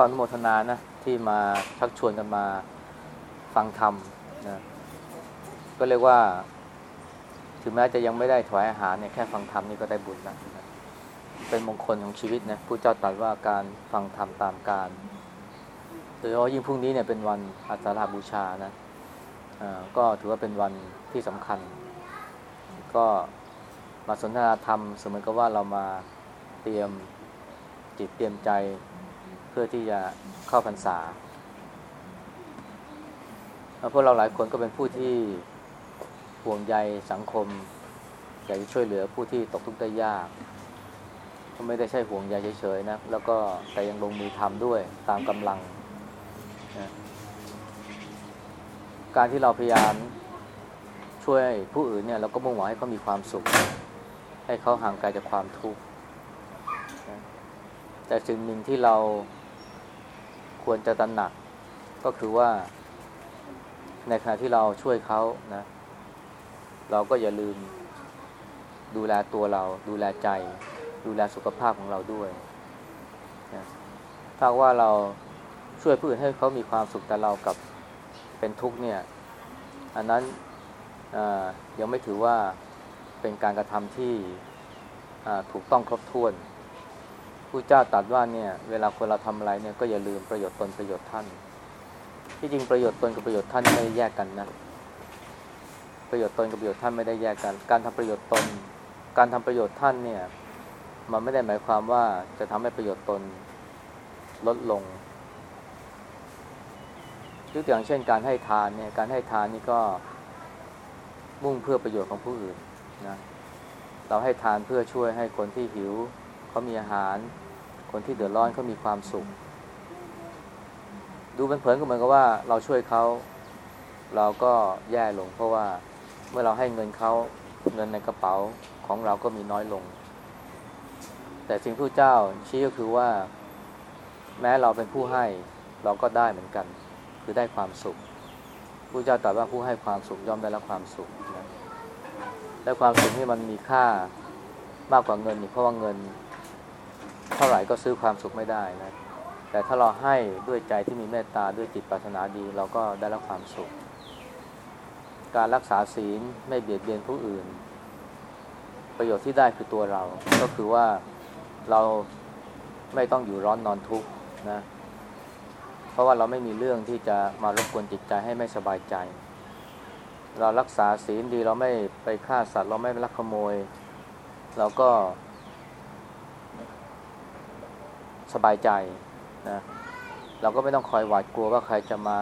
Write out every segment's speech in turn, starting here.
ก็อนุโมทนานะที่มาชักชวนกันมาฟังธรรมนะก็เรียกว่า ถึงแม้จะยังไม่ได้ถวายอาหารเนี่ยแค่ฟังธรรมนี่ก็ได้บุญแล้วนะเป็นมงคลของชีวิตนะผู้เจ้าตรัสว่าการฟังธรรมตามการโดยเฉพาะยิ่งพรุ่งนี้เนี่ยเป็นวันอาสาฬหบูชานะอ่าก็ถือว่าเป็นวันที่สำคัญ ก็มาสนทนาธรรมเสมือนกับว่าเรามาเตรียมจิตเตรียมใจ พื่อที่จะเข้าพรรษาแล้วพวกเราหลายคนก็เป็นผู้ที่ห่วงใยสังคมอยากจะช่วยเหลือผู้ที่ตกทุกข์ได้ยากก็ไม่ได้ใช่ห่วงใยเฉยๆนะ แล้วก็แต่ยังลงมือทำด้วยตามกำลังนะการที่เราพยายามช่วยผู้อื่นเนี่ย เราก็มุ่งหวังให้เขามีความสุข ให้เขาห่างไกลจากความทุกข์แต่สิ่งหนึ่งที่เรา ควรจะตระหนัก ก็คือว่า ในขณะที่เราช่วยเขานะ เราก็อย่าลืมดูแลตัวเรา ดูแลใจ ดูแลสุขภาพของเราด้วยนะถ้าว่าเราช่วยผู้อื่นให้เขามีความสุขแต่เรากับเป็นทุกข์เนี่ย อันนั้นยังไม่ถือว่าเป็นการกระทำที่ถูกต้องครบถ้วน ผู้เจ้าตรัสว่าเนี่ยเวลาคนเราทำอะไรเนี่ยก็อย่าลืมประโยชน์ตนประโยชน์ท่าน ที่จริงประโยชน์ตนกับประโยชน์ท่านไม่ได้แยกกันนะ ประโยชน์ตนกับประโยชน์ท่านไม่ได้แยกกัน การทำประโยชน์ตน การทำประโยชน์ท่านเนี่ยมันไม่ได้หมายความว่าจะทำให้ประโยชน์ตนลดลงยกตัวอย่างเช่นการให้ทานเนี่ยการให้ทานนี่ก็มุ่งเพื่อประโยชน์ของผู้อื่นนะเราให้ทานเพื่อช่วยให้คนที่หิว เขามีอาหาร คนที่เดือดร้อนเขามีความสุข ดูเป็นเผินก็เหมือนกับว่าเราช่วยเขาเราก็แย่ลง เพราะว่าเมื่อเราให้เงินเขาเงินในกระเป๋าของเราก็มีน้อยลง แต่สิ่งผู้เจ้าชี้ก็คือว่า แม้เราเป็นผู้ให้เราก็ได้เหมือนกัน คือได้ความสุขผู้เจ้าตรัสว่าผู้ให้ความสุขย่อมได้รับความสุขนะและความสุขนี่มันมีค่ามากกว่าเงินเพราะว่าเงิน เท่าไหร่ก็ซื้อความสุขไม่ได้นะแต่ถ้าเราให้ด้วยใจที่มีเมตตาด้วยจิตปรารถนาดี เราก็ได้รับความสุข การรักษาศีลไม่เบียดเบียนผู้อื่น ประโยชน์ที่ได้คือตัวเรา ก็คือว่าเราไม่ต้องอยู่ร้อนนอนทุกข์นะเพราะว่าเราไม่มีเรื่องที่จะมารบกวนจิตใจให้ไม่สบายใจ เรารักษาศีลดีเราไม่ไปฆ่าสัตว์ เราไม่ลักขโมย เราก็ สบายใจนะเราก็ไม่ต้องคอยหวาดกลัวว่าใครจะมา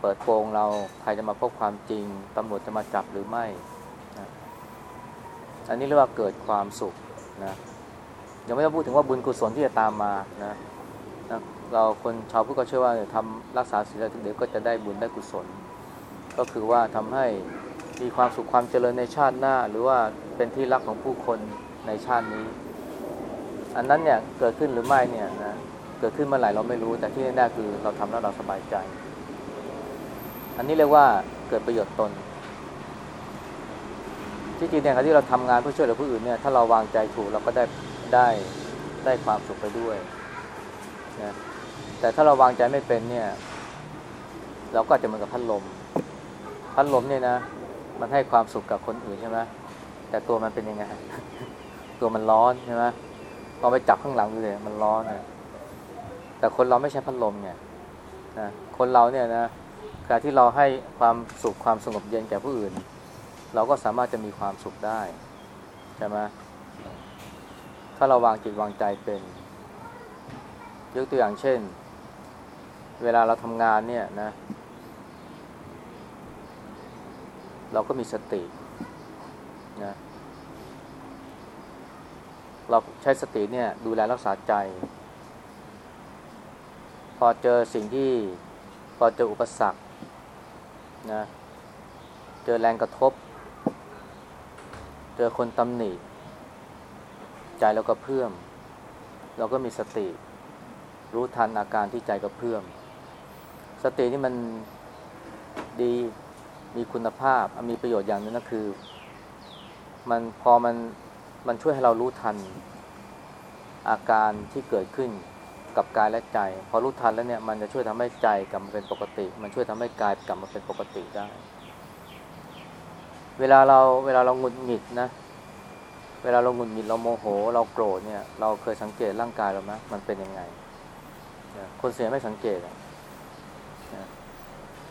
เปิดโปงเราใครจะมาพบความจริงตำรวจจะมาจับหรือไม่นะอันนี้เรียกว่าเกิดความสุขนะยังไม่ต้องพูดถึงว่าบุญกุศลที่จะตามมานะนะเราคนชาวพุทธก็เชื่อว่าทำรักษาศีลเดี๋ยวก็จะได้บุญได้กุศล ก็คือว่าทำให้มีความสุขความเจริญในชาติหน้า หรือว่าเป็นที่รักของผู้คนในชาตินี้ อันนั้นเนี่ยเกิดขึ้นหรือไม่เนี่ยนะเกิดขึ้นเมื่อไหร่เราไม่รู้ แต่ที่แน่ๆคือเราทำแล้วเราสบายใจ อันนี้เรียกว่าเกิดประโยชน์ตนที่จริงเนี่ยการที่เราทำงานเพื่อช่วยเหลือผู้อื่นเนี่ยถ้าเราวางใจถูกเราก็ได้ได้ได้ความสุขไปด้วยนะแต่ถ้าเราวางใจไม่เป็นเนี่ย เราก็จะเหมือนกับพัดลม พัดลมเนี่ยนะ มันให้ความสุขกับคนอื่นใช่ไหมแต่ตัวมันเป็นยังไงตัวมันร้อนใช่ไหม ลองไปจับข้างหลังดูเลยมันร้อนนะแต่คนเราไม่ใช่พัดลมเนี่ยนะคนเราเนี่ยนะการที่เราให้ความสุขความสงบเย็นแก่ผู้อื่น เราก็สามารถจะมีความสุขได้ใช่ไหมถ้าเราวางจิตวางใจเป็นยกตัวอย่างเช่น เวลาเราทำงานเนี่ยนะ เราก็มีสตินะ เราใช้สติเนี่ยดูแลรักษาใจ พอเจอสิ่งที่พอเจออุปสรรคนะเจอแรงกระทบ เจอคนตำหนิ ใจเราก็เพื่อม เราก็มีสติ รู้ทันอาการที่ใจกระเพื่อม สตินี่มันดีมีคุณภาพมีประโยชน์อย่างนึงก็คือ มันพอมัน มันช่วยให้เรารู้ทันอาการที่เกิดขึ้นกับกายและใจ พอรู้ทันแล้วเนี่ยมันจะช่วยทำให้ใจกลับมาเป็นปกติ มันช่วยทำให้กายกลับมาเป็นปกติได้ เวลาเราเวลาเราหงุดหงิดนะ เวลาเราหงุดหงิดเราโมโห เราโกรธเนี่ย เราเคยสังเกตร่างกายเราไหมมันเป็นยังไง คนเสียไม่สังเกต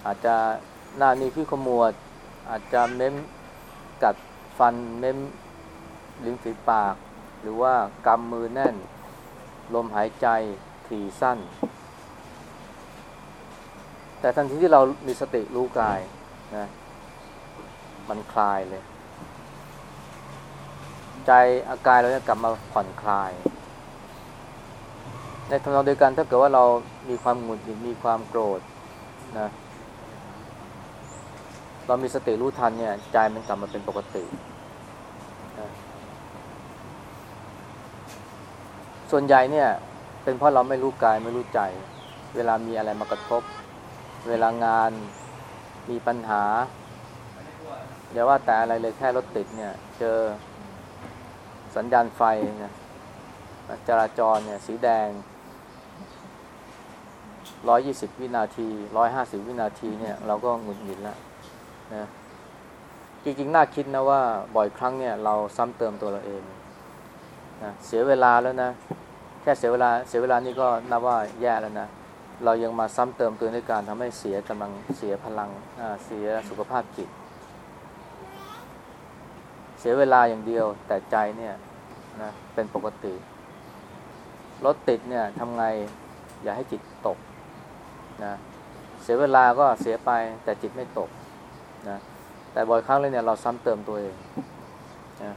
อาจจะหน้านี้พี่ขมวด อาจจะเม้มกัดฟันเม้ม ลิ้นฝีปาก หรือว่ากำมือแน่น ลมหายใจถี่สั้น แต่ทันทีที่เรามีสติรู้กายนะมันคลายเลย ใจอาการเราจะกลับมาผ่อนคลาย ในทำนองเดียวกันถ้าเกิดว่าเรามีความหงุดหงิดมีความโกรธนะเรามีสติรู้ทันเนี่ยใจมันกลับมาเป็นปกตินะ ส่วนใหญ่เนี่ยเป็นเพราะเราไม่รู้กายไม่รู้ใจ เวลามีอะไรมากระทบ เวลางานมีปัญหาอย่าว่าแต่อะไรเลยแค่รถติดเนี่ย เจอสัญญาณไฟเนี่ยจราจรเนี่ยสีแดง120วินาที150วินาทีเนี่ย เราก็หงุดหงิดแล้วนะจริงๆ น่าคิดนะว่าบ่อยครั้งเนี่ย เราซ้ำเติมตัวเราเอง นะเสียเวลาแล้วนะ แค่เสียเวลาเสียเวลานี่ก็นับว่าแย่แล้วนะ เรายังมาซ้ำเติมตัวด้วยการทำให้เสียกำลังเสียพลังเสียสุขภาพจิต เสียเวลาอย่างเดียวแต่ใจเนี่ยนะเป็นปกติรถติดเนี่ยทำไงอย่าให้จิตตกนะเสียเวลาก็เสียไปแต่จิตไม่ตกนะแต่บ่อยครั้งเลยเนี่ยเราซ้ำเติมตัวเองนะ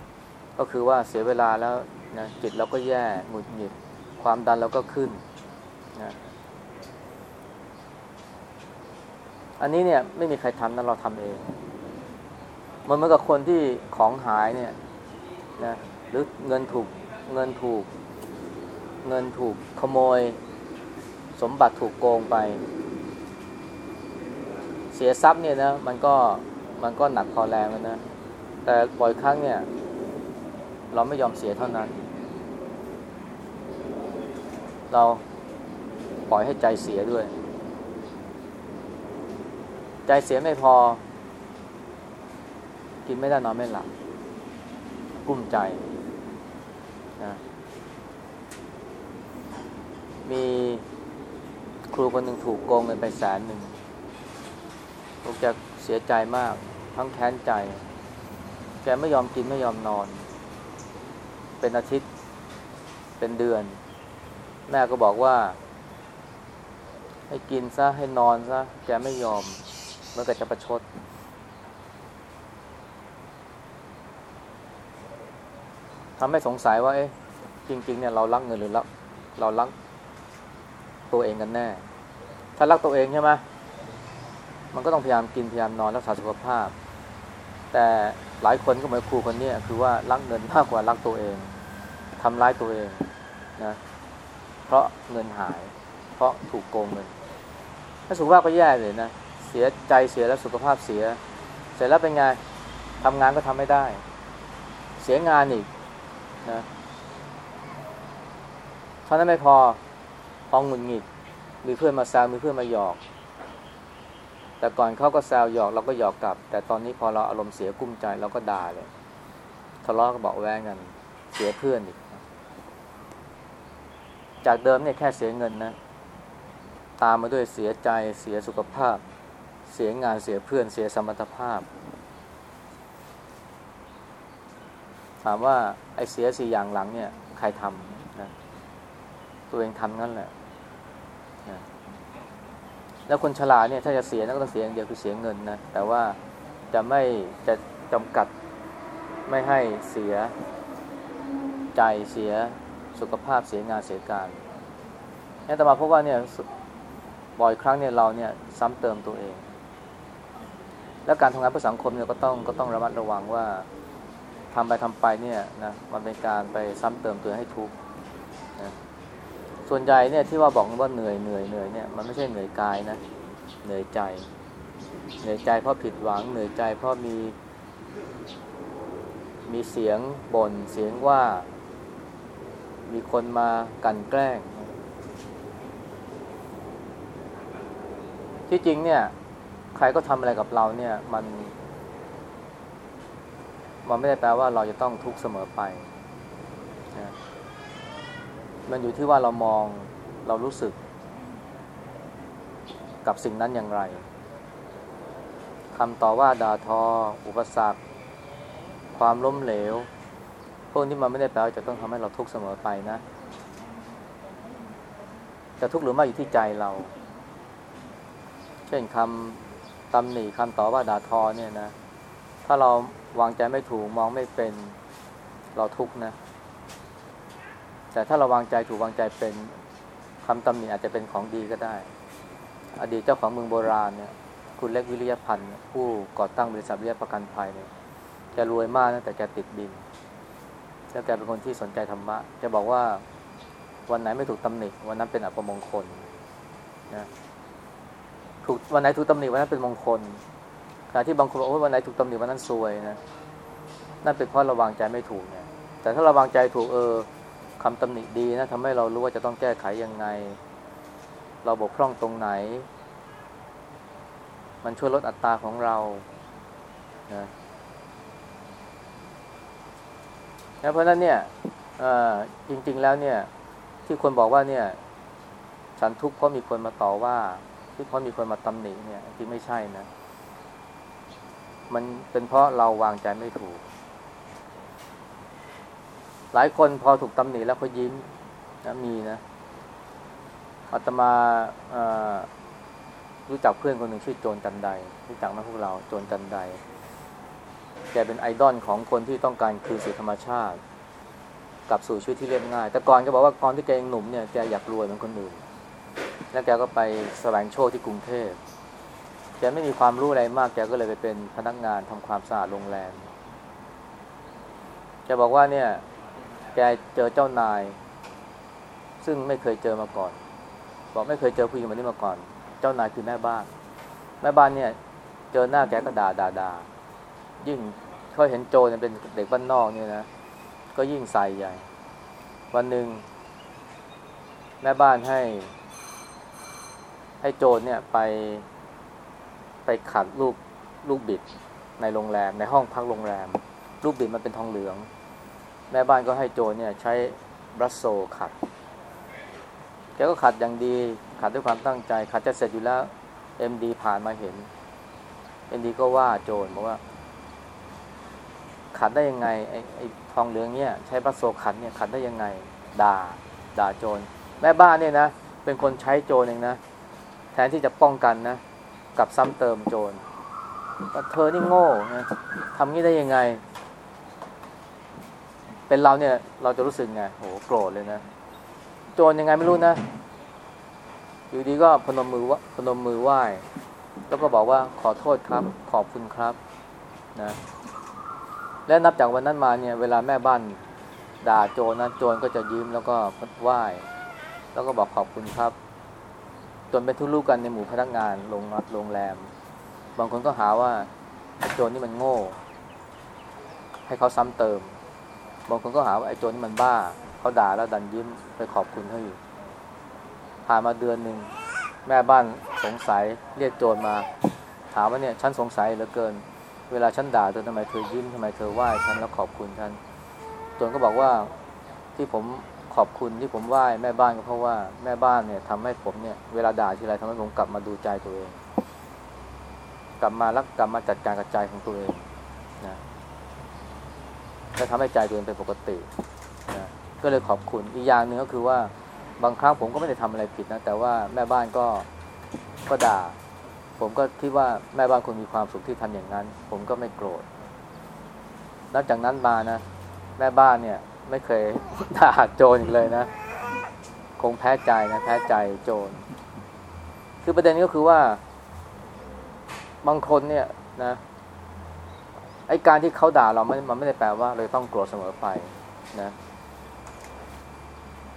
ก็คือว่าเสียเวลาแล้ว นะจิตเราก็แย่หงุดหงิด ความดันเราก็ขึ้นนะอันนี้เนี่ยไม่มีใครทำนะเราทำเอง มันเหมือนกับคนที่ของหายเนี่ยนะหรือเงินถูกเงินถูก เงินถูกขโมย สมบัติถูกโกงไป เสียทรัพย์เนี่ยนะมันก็มันก็หนักพอแรงแล้วนะแต่บ่อยครั้งเนี่ย เราไม่ยอมเสียเท่านั้น เราปล่อยให้ใจเสียด้วย ใจเสียไม่พอ กินไม่ได้นอนไม่หลับกุ้มใจนะมีครูคนหนึ่งถูกโกงเงินไปแสนหนึ่งลูกจะเสียใจมาก ทั้งแค้นใจ แกไม่ยอมกินไม่ยอมนอน เป็นอาทิตย์ เป็นเดือน แม่ก็บอกว่า ให้กินซะให้นอนซะแกไม่ยอมเมื่อก็จะประชด ทำให้สงสัยว่า เอ๊ะ จริง ๆ เนี่ยเรารักเงินหรือรักเรารักตัวเองกันแน่ ถ้ารักตัวเองใช่ไหมมันก็ต้องพยายามกินพยายามนอนรักษาสุขภาพ แต่หลายคนก็เหมือนครูคนนี้คือว่ารักเงินมากกว่ารักตัวเองทำร้ายตัวเองนะ เพราะเงินหาย เพราะถูกโกงเงิน ถ้าสุขภาพก็แย่เลยนะ เสียใจเสียแล้วสุขภาพเสีย เสร็จแล้วเป็นไงทำงานก็ทำไม่ได้ เสียงานอีกนะเท่านั้นไม่พอพองหงุดหงิด มีเพื่อนมาแซวมีเพื่อนมาหยอก แต่ก่อนเขาก็แซวหยอกเราก็หยอกกลับ แต่ตอนนี้พอเราอารมณ์เสียกุ้มใจเราก็ด่าเลยทะเลาะก็บอกแว้งกัน เสียเพื่อนอีก จากเดิมเนี่ยแค่เสียเงินนะ ตามมาด้วยเสียใจ เสียสุขภาพ เสียงาน เสียเพื่อน เสียสมรรถภาพ ถามว่าไอ้เสียสี่อย่างหลังเนี่ย ใครทำนะ ตัวเองทำนั่นแหละนะแล้วคนฉลาดเนี่ยถ้าจะเสียก็ต้องเสียอย่างเดียวคือเสียเงินนะ แต่ว่าจะไม่จะจำกัดไม่ให้เสียใจเสีย สุขภาพเสียงานเสียการนี่แต่มาพบว่าเนี่ยบ่อยครั้งเนี่ยเราเนี่ยซ้ำเติมตัวเอง แล้วการทำงานเพื่อสังคมเนี่ยก็ต้องก็ต้องระมัดระวังว่าทำไปทำไปเนี่ยนะมันเป็นการไปซ้ำเติมตัวให้ทุกข์นะส่วนใหญ่เนี่ยที่ว่าบอกว่าเหนื่อยเหนื่อยเหนื่อยเนี่ยมันไม่ใช่เหนื่อยกายนะเหนื่อยใจ เหนื่อยใจเพราะผิดหวังเหนื่อยใจเพราะมี มีเสียงบน่นเสียงว่า มีคนมากันแกล้ง ที่จริงเนี่ย ใครก็ทำอะไรกับเราเนี่ย มัน มันไม่ได้แปลว่าเราจะต้องทุกข์เสมอไปนะมันอยู่ที่ว่าเรามองเรารู้สึก กับสิ่งนั้นอย่างไรคำต่อว่าด่าทอ อุปสรรค ความล้มเหลว พวกนี้มันไม่ได้แปลว่าจะต้องทำให้เราทุกข์เสมอไปนะจะทุกข์หรือไม่อยู่ที่ใจเรา เช่นคำตำหนิคำต่อว่าด่าทอเนี่ยนะ ถ้าเราวางใจไม่ถูกมองไม่เป็นเราทุกข์นะ แต่ถ้าเราวางใจถูกวางใจเป็นคำตำหนิอาจจะเป็นของดีก็ได้ อดีตเจ้าของเมืองโบราณเนี่ยคุณเล็กวิริยพันธ์ผู้ก่อตั้งบริษัทวิริยประกันภัยเนี่ยแกรวยมากนะแต่แกติดดิน แล้วแกเป็นคนที่สนใจธรรมะแกบอกว่าวันไหนไม่ถูกตำหนิวันนั้นเป็นอัปมงคลนะถูกวันไหนถูกตำหนิวันนั้นเป็นมงคลขณะที่บางคนบอกว่าวันไหนถูกตำหนิวันนั้นซวยนะนั่นเป็นเพราะราวางใจไม่ถูกเนี่ย แต่ถ้าราวางใจถูกเออคำตำหนิดีนะทำให้เรารู้ว่าจะต้องแก้ไขยังไง เราบกพร่องตรงไหน มันช่วยลดอัตราของเรานะ นะเพราะนั้นเนี่ยจริง ๆแล้วเนี่ย ที่คนบอกว่าเนี่ย ฉันทุกข์เพราะมีคนมาต่อว่า ที่เพราะมีคนมาตำหนิเนี่ยที่ไม่ใช่นะ มันเป็นเพราะเราวางใจไม่ถูก หลายคนพอถูกตำหนิแล้วเขายิ้มนะมีนะอาตมารู้จักเพื่อนคนหนึ่งชื่อโจนจันไดรู้จักไหมพวกเรา โจนจันได แกเป็นไอดอลของคนที่ต้องการคืนสู่ธรรมชาติกลับสู่ชีวิตที่เรียบง่าย แต่ก่อนก็บอกว่าก่อนที่แกยังหนุ่มเนี่ยแกอยากรวยเหมือนคนอื่น แล้วแกก็ไปแสวงโชคที่กรุงเทพแกไม่มีความรู้อะไรมากแกก็เลยไปเป็นพนักงานทำความสะอาดโรงแรมแกบอกว่าเนี่ย แกเจอเจ้านาย ซึ่งไม่เคยเจอมาก่อน บอกไม่เคยเจอผู้หญิงแบบนี้มาก่อน เจ้านายคือแม่บ้าน แม่บ้านเนี่ย เจอหน้าแกก็ด่าด่าด่า ยิ่งเขาเห็นโจเนี่ยเป็นเด็กบ้านนอกเนี่ยนะ ก็ยิ่งใส่ใหญ่ วันหนึ่งแม่บ้านให้ ให้โจรเนี่ยไป ไปขัดลูกลูกบิดในโรงแรม ในห้องพักโรงแรม ลูกบิดมันเป็นทองเหลือง แม่บ้านก็ให้โจรเนี่ย ใช้บรัสโซขัดแกก็ขัดอย่างดี ขัดด้วยความตั้งใจ ขัดจะเสร็จอยู่แล้วเอ็มดีผ่านมาเห็นเอ็มดีก็ว่าโจรบอกว่า ขัดได้ยังไงไอ้ไอ้ทองเหลืองเนี่ยใช้พระโซขัดเนี่ยขัดได้ยังไงด่าด่าโจรแม่บ้านเนี่ยนะเป็นคนใช้โจรเองนะแทนที่จะป้องกันนะกับซ้ำเติมโจรเธอนี่โง่นะทำงี้ได้ยังไง เป็นเราเนี่ย เราจะรู้สึกไงโหโกรธเลยนะโจรยังไงไม่รู้นะอยู่ดีก็พนมมือวะพนมมือไหว้ แล้วก็บอกว่าขอโทษครับ ขอบคุณครับ นะ และนับจากวันนั้นมาเนี่ยเวลาแม่บ้านด่าโจรนะโจรก็จะยิ้มแล้วก็ไหว้แล้วก็บอกขอบคุณครับ จนเป็นทุลูกกันในหมู่พนักงานโรงโรงแรม บางคนก็หาว่าโจรนี่มันโง่ ให้เขาซ้ำเติม บางคนก็หาว่าไอ้โจรนี่มันบ้าเขาด่าแล้วดันยิ้มไปขอบคุณเขาอยู่ผ่านมาเดือนหนึ่งแม่บ้านสงสัยเรียกโจรมา ถามว่าเนี่ยฉันสงสัยเหลือเกิน เวลาฉันด่าเธอทำไมเธอยิ้มทำไมเธอไหว้ฉันแล้วขอบคุณฉันตนก็บอกว่าที่ผมขอบคุณที่ผมไหว้แม่บ้านก็เพราะว่าแม่บ้านเนี่ยทำให้ผมเนี่ยเวลาด่าทีไรทำให้ผมกลับมาดูใจตัวเอง กลับมารักกลับมาจัดการกับใจของตัวเองนะและทำให้ใจตัวเองเป็นปกตินะก็เลยขอบคุณอีกอย่างหนึ่งก็คือว่าบางครั้งผมก็ไม่ได้ทำอะไรผิดนะแต่ว่าแม่บ้านก็ก็ด่า ผมก็คิดว่าแม่บ้านคงมีความสุขที่ทำอย่างนั้น ผมก็ไม่โกรธนับจากนั้นมานะ แม่บ้านเนี่ย ไม่เคยด่าโจรอีกเลยนะ คงแพ้ใจนะแพ้ใจโจร คือประเด็นก็คือว่า บางคนเนี่ยนะไอการที่เขาด่าเราไม่มันไม่ได้แปลว่าเราต้องโกรธเสมอไปนะ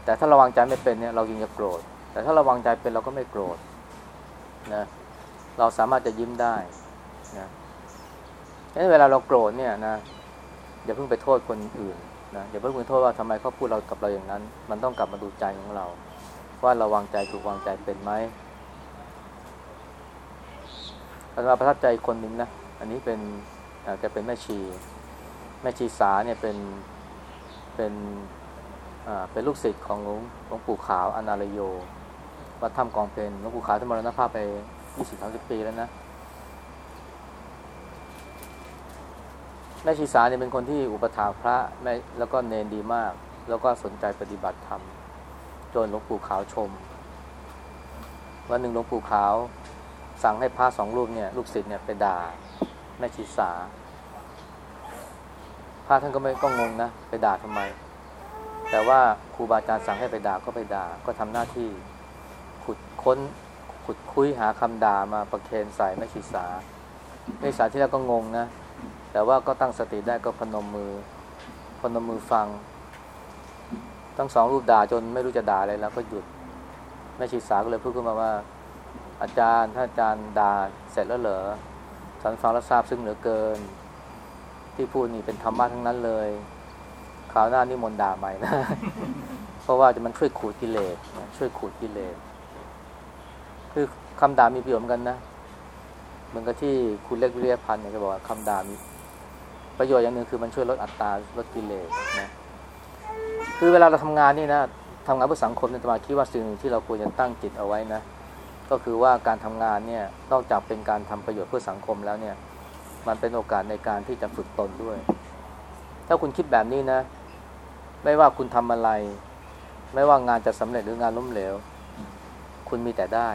แต่ถ้าระวังใจไม่เป็นเนี่ย เรายิงจะโกรธ แต่ถ้าระวังใจเป็นเราก็ไม่โกรธนะ เราสามารถจะยิ้มได้นะงั้นเวลาเราโกรธเนี่ยนะอย่าเพิ่งไปโทษคนอื่นนะอย่าเพิ่งไปโทษว่าทำไมเขาพูดเรากับเราอย่างนั้น มันต้องกลับมาดูใจของเรา ว่าเราวางใจถูกวางใจเป็นไหมอาตมาประทับใจคนหนึ่งนะ อันนี้เป็นแกเป็นแม่ชี แม่ชีสาเนี่ยเป็นเป็นเป็นลูกศิษย์ของหลวงหลวงปู่ขาวอนาลโยวัดถ้ำกองเพลหลวงปู่ขาวท่านมรณภาพไป ยี่สิบสามสิบปีแล้วนะแม่ชีสาเนี่ยเป็นคนที่อุปถาพระแม่แล้วก็เนนดีมาก แล้วก็สนใจปฏิบัติธรรมจนหลวงปู่ขาวชม วันหนึ่งหลวงปู่ขาว สั่งให้พระสองรูปเนี่ยลูกศิษย์เนี่ยไปด่าแม่ชีสาพระท่านก็ไม่ก็งงนะ ไปด่าทำไม แต่ว่าครูบาอาจารย์สั่งให้ไปด่าก็ไปด่าก็ทำหน้าที่ขุดค้น ขุดคุยหาคำด่ามาประเคนใส่แม่ชีสาแม่ชีสาที่แรกก็งงนะ แต่ว่าก็ตั้งสติได้ก็พนมมือ พนมมือฟัง ทั้งสองรูปด่าจนไม่รู้จะด่าอะไรแล้วก็หยุดแม่ชีสาก็เลยพูดขึ้นมาว่า อาจารย์ถ้าอาจารย์ด่าเสร็จแล้วเหรอฉันฟังแล้วทราบซึ้งเหลือเกิน ที่พูดนี่เป็นธรรมะทั้งนั้นเลยคราวหน้านี่มนด่าใหม่นะ เพราะว่าจะมันช่วยขูดกิเลสช่วยขูดกิเลส คือคำด่ามีประโยชน์เหมือนกันนะเหมือนกับที่คุณเล็กวิริยพันธ์เนี่ยจะบอกว่าคำด่ามีประโยชน์อย่างหนึ่งคือมันช่วยลดอัตราลดกิเลสนะคือเวลาเราทำงานนี่นะทำงานเพื่อสังคมเนี่ยมาคิดว่าสิ่งหนึ่งที่เราควรจะตั้งจิตเอาไว้นะ ก็คือว่าการทำงานเนี่ยนอกจากเป็นการทำประโยชน์เพื่อสังคมแล้วเนี่ย มันเป็นโอกาสในการที่จะฝึกตนด้วย ถ้าคุณคิดแบบนี้นะ ไม่ว่าคุณทำอะไร ไม่ว่างานจะสำเร็จหรืองานล้มเหลว คุณมีแต่ได้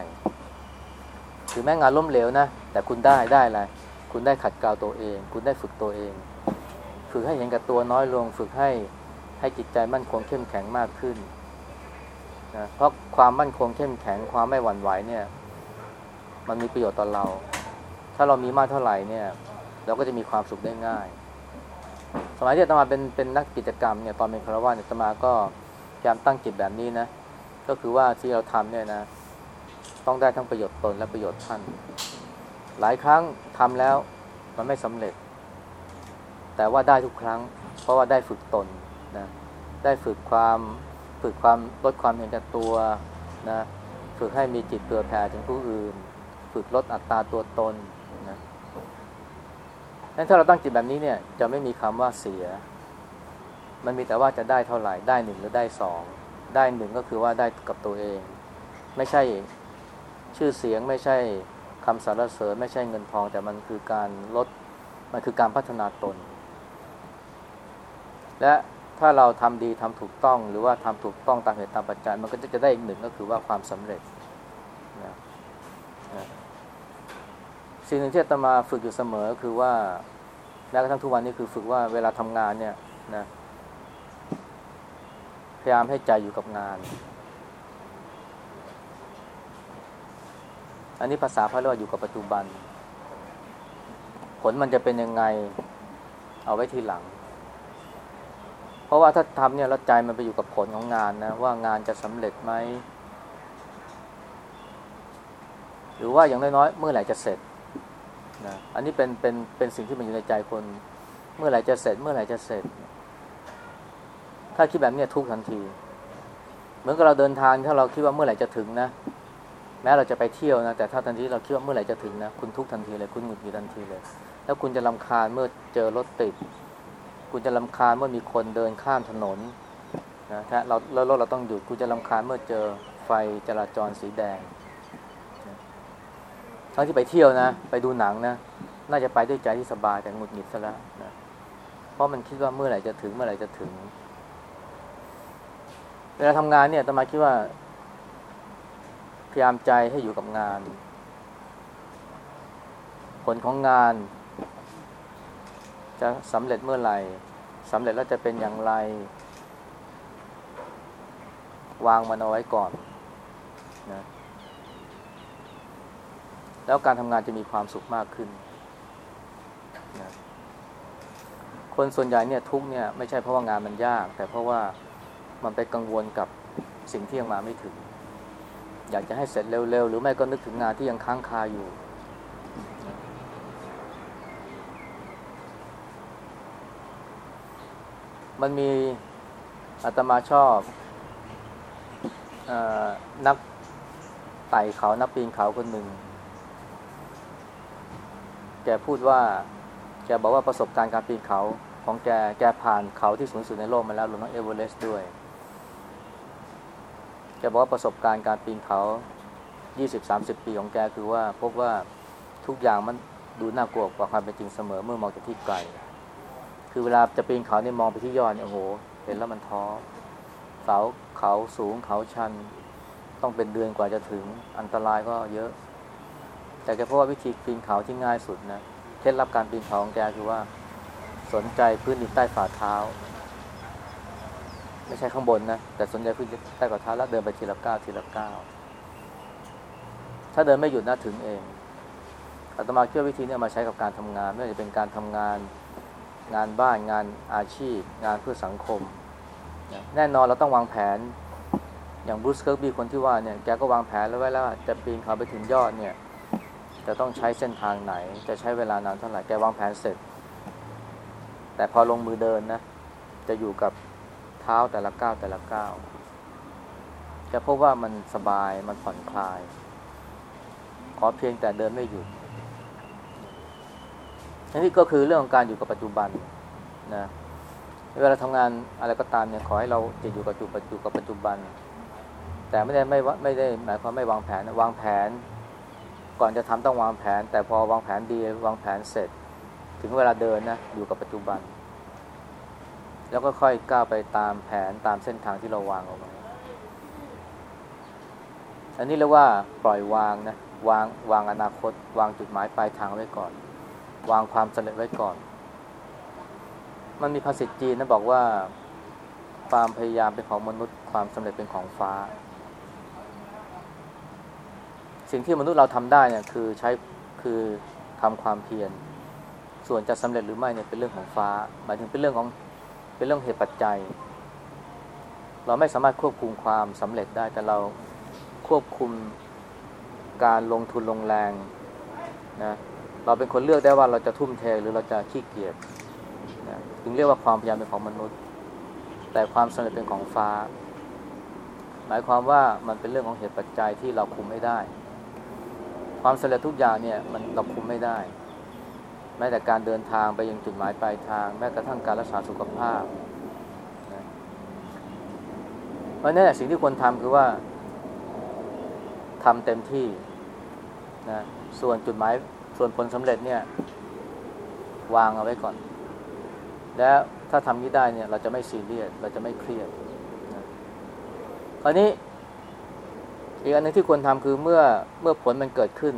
ถึงแม้งานล้มเหลวนะ แต่คุณได้ได้อะไรคุณได้ขัดเกลาตัวเอง คุณได้ฝึกตัวเอง ฝึกให้เห็นกับตัวน้อยลง ฝึกให้ให้จิตใจมั่นคงเข้มแข็งมากขึ้นนะเพราะความมั่นคงเข้มแข็งความไม่หวั่นไหวเนี่ย มันมีประโยชน์ต่อเรา ถ้าเรามีมากเท่าไหร่เนี่ย เราก็จะมีความสุขได้ง่าย สมัยที่ตมาเป็นเป็นนักกิจกรรมเนี่ยตอนเป็นคารวะเนี่ยตมาก็พยายามตั้งจิตแบบนี้นะก็คือว่าที่เราทำเนี่ยนะ ต้องได้ทั้งประโยชน์ตนและประโยชน์ท่าน หลายครั้งทำแล้วมันไม่สำเร็จ แต่ว่าได้ทุกครั้ง เพราะว่าได้ฝึกตนนะได้ฝึกความฝึกความลดความเห็นแก่ตัวนะฝึกให้มีจิตเผื่อแผ่ถึงผู้อื่น ฝึกลดอัตราตัวตนนะงั้นถ้าเราตั้งจิตแบบนี้เนี่ยจะไม่มีคำว่าเสีย มันมีแต่ว่าจะได้เท่าไหร่ได้หนึ่งหรือได้สองได้หนึ่งก็คือว่าได้กับตัวเอง ไม่ใช่ ชื่อเสียงไม่ใช่คำสรรเสริญไม่ใช่เงินทอง แต่มันคือการลดมันคือการพัฒนาตน และถ้าเราทำดีทำถูกต้อง หรือว่าทำถูกต้องตามเหตุตามปัจจัย มันก็จะได้อีกหนึ่งก็คือว่าความสำเร็จนะนะสิ่งหนึ่งที่อาตมาฝึกอยู่เสมอคือว่าแม้กระทั่งทุกวันนี้คือฝึกว่าเวลาทำงานเนี่ยนะพยายามให้ใจอยู่กับงาน อันนี้ภาษาพระเรียกว่าอยู่กับปัจจุบัน ผลมันจะเป็นยังไงเอาไว้ทีหลัง เพราะว่าถ้าทำเนี่ยแล้วใจมันไปอยู่กับผลของงานนะว่างานจะสำเร็จไหมหรือว่าอย่างน้อยๆเมื่อไหร่จะเสร็จนะอันนี้เป็นเป็นเป็นสิ่งที่มันอยู่ในใจคน เมื่อไหร่จะเสร็จ เมื่อไหร่จะเสร็จ ถ้าคิดแบบนี้ทุกทันที เหมือนกับเราเดินทางถ้าเราคิดว่าเมื่อไหร่จะถึงนะ แม้เราจะไปเที่ยวนะแต่ถ้าทันทีเราคิดว่าเมื่อไหร่จะถึงนะคุณทุกทันทีเลยคุณหงุดหงิดทันทีเลย แล้วคุณจะลำคาญเมื่อเจอรถติด คุณจะลำคาญเมื่อมีคนเดินข้ามถนนนะถ้าเราแล้วรถเราต้องหยุดคุณจะลำคาญเมื่อเจอไฟจราจรสีแดงทั้งที่ไปเที่ยวนะ ไปดูหนังนะ น่าจะไปด้วยใจที่สบายแต่หงุดหงิดซะแล้วนะเพราะมันคิดว่าเมื่อไหร่จะถึงเมื่อไหร่จะถึงเวลาทำงานเนี่ยตมาคิดว่า ยายามใจให้อยู่กับงาน ผลของงาน จะสำเร็จเมื่อไหร่สำเร็จแล้วจะเป็นอย่างไร วางมันเอาไว้ก่อนนะแล้วการทำงานจะมีความสุขมากขึ้นนะคนส่วนใหญ่เนี่ยทุกเนี่ยไม่ใช่เพราะว่างานมันยาก แต่เพราะว่ามันไปกังวลกับสิ่งที่ยังมาไม่ถึง อยากจะให้เสร็จเร็วๆ หรือไม่ก็นึกถึงงานที่ยังค้างคาอยู่ มันมีอาตมาชอบอนักไต่เขานักปีนเขาคนหนึ่ง แกพูดว่า แกบอกว่าประสบการณ์การปีนเขา ของแก แกผ่านเขาที่สูงสุดในโลกมาแล้วรวมทั้งเอเวอเรสต์ด้วย แกบอกว่าประสบการณ์การปีนเขา 20-30 ปีของแกคือว่าพบว่าทุกอย่างมันดูน่ากลัวกว่าความเป็นจริงเสมอเมื่อมองจากที่ไกล คือเวลาจะปีนเขาเนี่ยมองไปที่ยอดเนี่ยโอ้โห เห็นแล้วมันท้อ เสาเขาสูงเขาชัน ต้องเป็นเดือนกว่าจะถึงอันตรายก็เยอะ แต่แกพบว่าวิธีปีนเขาที่ง่ายสุดนะ เคล็ดลับการปีนเขาของแกคือว่าสนใจพื้นดินใต้ฝ่าเท้า ไม่ใช่ข้างบนนะ แต่สนใจพื้นดินใต้ฝ่าเท้าแล้วเดินไปทีละก้าวทีละก้าวถ้าเดินไม่หยุดน่าถึงเองอาตมาเชื่อวิธีนี้มาใช้กับการทำงานไม่ว่าจะเป็นการทำงานงานบ้านงานอาชีพ งานเพื่อสังคม แน่นอนเราต้องวางแผนอย่างบรูซเคิร์กบีคนที่ว่าเนี่ยแกก็วางแผนแล้วไว้แล้วจะปีนเขาไปถึงยอดเนี่ยจะต้องใช้เส้นทางไหน จะใช้เวลานานเท่าไหร่แกวางแผนเสร็จ แต่พอลงมือเดินนะจะอยู่กับ เท้าแต่ละก้าวแต่ละก้าวจะพบว่ามันสบายมันผ่อนคลาย ขอเพียงแต่เดินไม่หยุดอันี่ก็คือเรื่องของการอยู่กับปัจจุบันนะเวลาทำงานอะไรก็ตามเนี่ยขอให้เราจะอยู่กับจุปัจจุกับปัจจุบัน แต่ไม่ได้ไม่ไม่ได้หมายความไม่วางแผนวางแผน ก่อนจะทำต้องวางแผน แต่พอวางแผนดีวางแผนเสร็จ ถึงเวลาเดินนะอยู่กับปัจจุบัน แล้วก็ค่อยก้าวไปตามแผนตามเส้นทางที่เราวางเอาไว้อันนี้เรียกว่าปล่อยวางนะวางวางอนาคต วางจุดหมายปลายทางไว้ก่อน วางความสำเร็จไว้ก่อน มันมีภาษิตจีนนะบอกว่าความพยายามเป็นของมนุษย์ความสำเร็จเป็นของฟ้า สิ่งที่มนุษย์เราทำได้เนี่ยคือใช้คือทำความเพียรส่วนจะสำเร็จหรือไม่เนี่ยเป็นเรื่องของฟ้า หมายถึงเป็นเรื่องของ เป็นเรื่องเหตุปัจจัย เราไม่สามารถควบคุมความสำเร็จได้ แต่เราควบคุมการลงทุนลงแรงนะเราเป็นคนเลือกได้ว่าเราจะทุ่มเทหรือเราจะขี้เกียจนะถึงเรียกว่าความพยายามเป็นของมนุษย์ แต่ความสำเร็จเป็นของฟ้า หมายความว่ามันเป็นเรื่องของเหตุปัจจัยที่เราคุมไม่ได้ ความสำเร็จทุกอย่างเนี่ยมันเราคุมไม่ได้ แม้แต่การเดินทางไปยังจุดหมายปลายทาง แม้กระทั่งการรักษาสุขภาพนะเพราะนี่นสิ่งที่ควรทำคือว่าทำเต็มที่นะส่วนจุดหมายส่วนผลสำเร็จเนี่ยวางเอาไว้ก่อน แล้วถ้าทำนี้ได้เนี่ย เราจะไม่ซีเรียสเราจะไม่เครียดนะคราวนี้อีกอันหนึงที่ควรทำคือเมื่อเมื่อผลมันเกิดขึ้น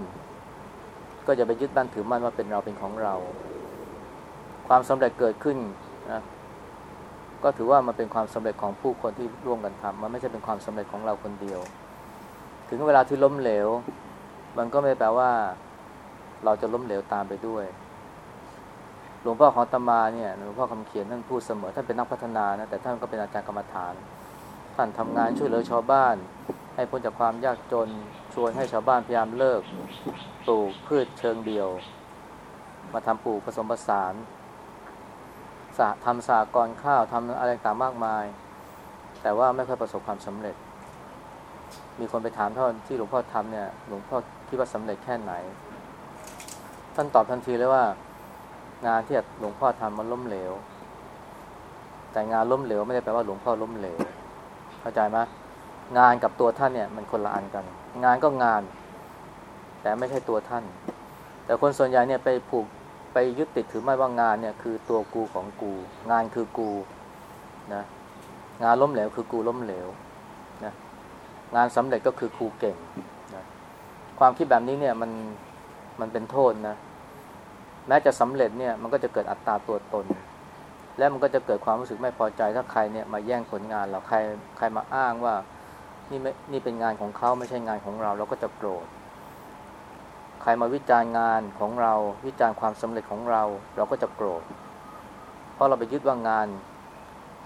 ก็จะไปยึดบ้านถือมั่นว่าเป็นเราเป็นของเรา ความสำเร็จเกิดขึ้นนะก็ถือว่ามันเป็นความสำเร็จของผู้คนที่ร่วมกันทำมันไม่ใช่เป็นความสำเร็จของเราคนเดียว ถึงเวลาที่ล้มเหลว มันก็ไม่แปลว่า เราจะล้มเหลวตามไปด้วย หลวงพ่อของตมาเนี่ยหลวงพ่อคำเขียนท่านพูดเสมอท่านเป็นนักพัฒนานะแต่ท่านก็เป็นอาจารย์กรรมฐาน ท่านทำงานช่วยเหลือชาวบ้าน ให้พ้นจากความยากจน ชวนให้ชาวบ้านพยายามเลิกปลูกพืชเชิงเดียว มาทำปลูกผสมผสานสะทำสากรข้าวทำอะไรต่างมากมาย แต่ว่าไม่ค่อยประสบความสำเร็จ มีคนไปถามท่านที่หลวงพ่อทำเนี่ย หลวงพ่อคิดว่าสำเร็จแค่ไหน ท่านตอบทันทีเลยว่า งานที่หลวงพ่อทำมันล้มเหลว แต่งานล้มเหลวไม่ได้แปลว่าหลวงพ่อล้มเหลว เข้าใจไหมงานกับตัวท่านเนี่ยมันคนละอันกัน งานก็งาน แต่ไม่ใช่ตัวท่าน แต่คนส่วนใหญ่เนี่ยไปผูกไปยึดติดถือไม่ว่างานเนี่ยคือตัวกูของกู งานคือกูนะงานล้มเหลวคือกูล้มเหลวนะงานสำเร็จก็คือครูเก่งนะความคิดแบบนี้เนี่ยมันมันเป็นโทษนะแม้จะสำเร็จเนี่ยมันก็จะเกิดอัตตาตัวตน และมันก็จะเกิดความรู้สึกไม่พอใจถ้าใครเนี่ยมาแย่งผลงานเราใครใครมาอ้างว่า นี่ไม่นี่เป็นงานของเขาไม่ใช่งานของเรา เราก็จะโกรธ ใครมาวิจารณ์งานของเรา วิจารณ์ความสำเร็จของเรา เราก็จะโกรธ เพราะเราไปยึดว่างาน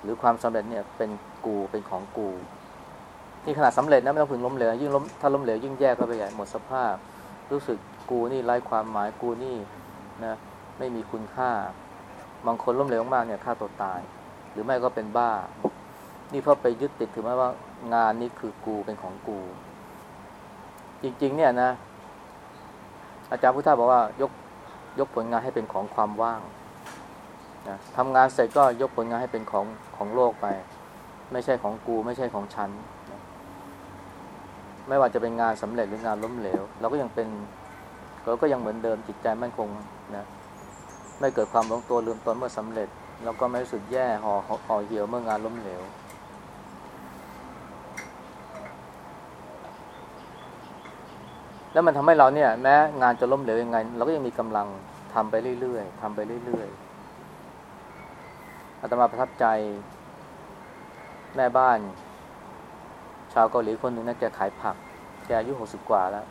หรือความสำเร็จเนี่ยเป็นกูเป็นของกูนี่ขนาดสำเร็จนะไม่ต้องพึงล้มเหลวยิ่งล้มถ้าล้มเหลวยิ่งแย่ก็ไปใหญ่หมดสภาพ รู้สึกกูนี่ไร้ความหมายกูนี่นะไม่มีคุณค่า บางคนล้มเหลวมากเนี่ยฆ่าตัวตาย หรือไม่ก็เป็นบ้า นี่เพราะไปยึดติดถือมว่า งานนี้คือกูเป็นของกู จริง ๆ เนี่ยนะ อาจารย์พุทธาบอกว่ายกยกผลงานให้เป็นของความว่างนะทำงานเสร็จก็ยกผลงานให้เป็นของของโลกไป ไม่ใช่ของกู ไม่ใช่ของฉันนะไม่ว่าจะเป็นงานสำเร็จหรืองานล้มเหลว เราก็ยังเป็นเราก็ยังเหมือนเดิมจิตใจมั่นคงนะไม่เกิดความหลงตัวลืมตนเมื่อสำเร็จ แล้วก็ไม่รู้สึกแย่ห่อห่อเหี่ยวเมื่องานล้มเหลว แล้วมันทำให้เราเนี่ย แม้งานจะล้มเหลวยังไง เราก็ยังมีกำลังทำไปเรื่อยๆทำไปเรื่อยๆอาตมาประทับใจ แม่บ้าน ชาวเกาหลีคนหนึ่งนะแกขายผัก แกอายุหกสิบกว่าแล้ว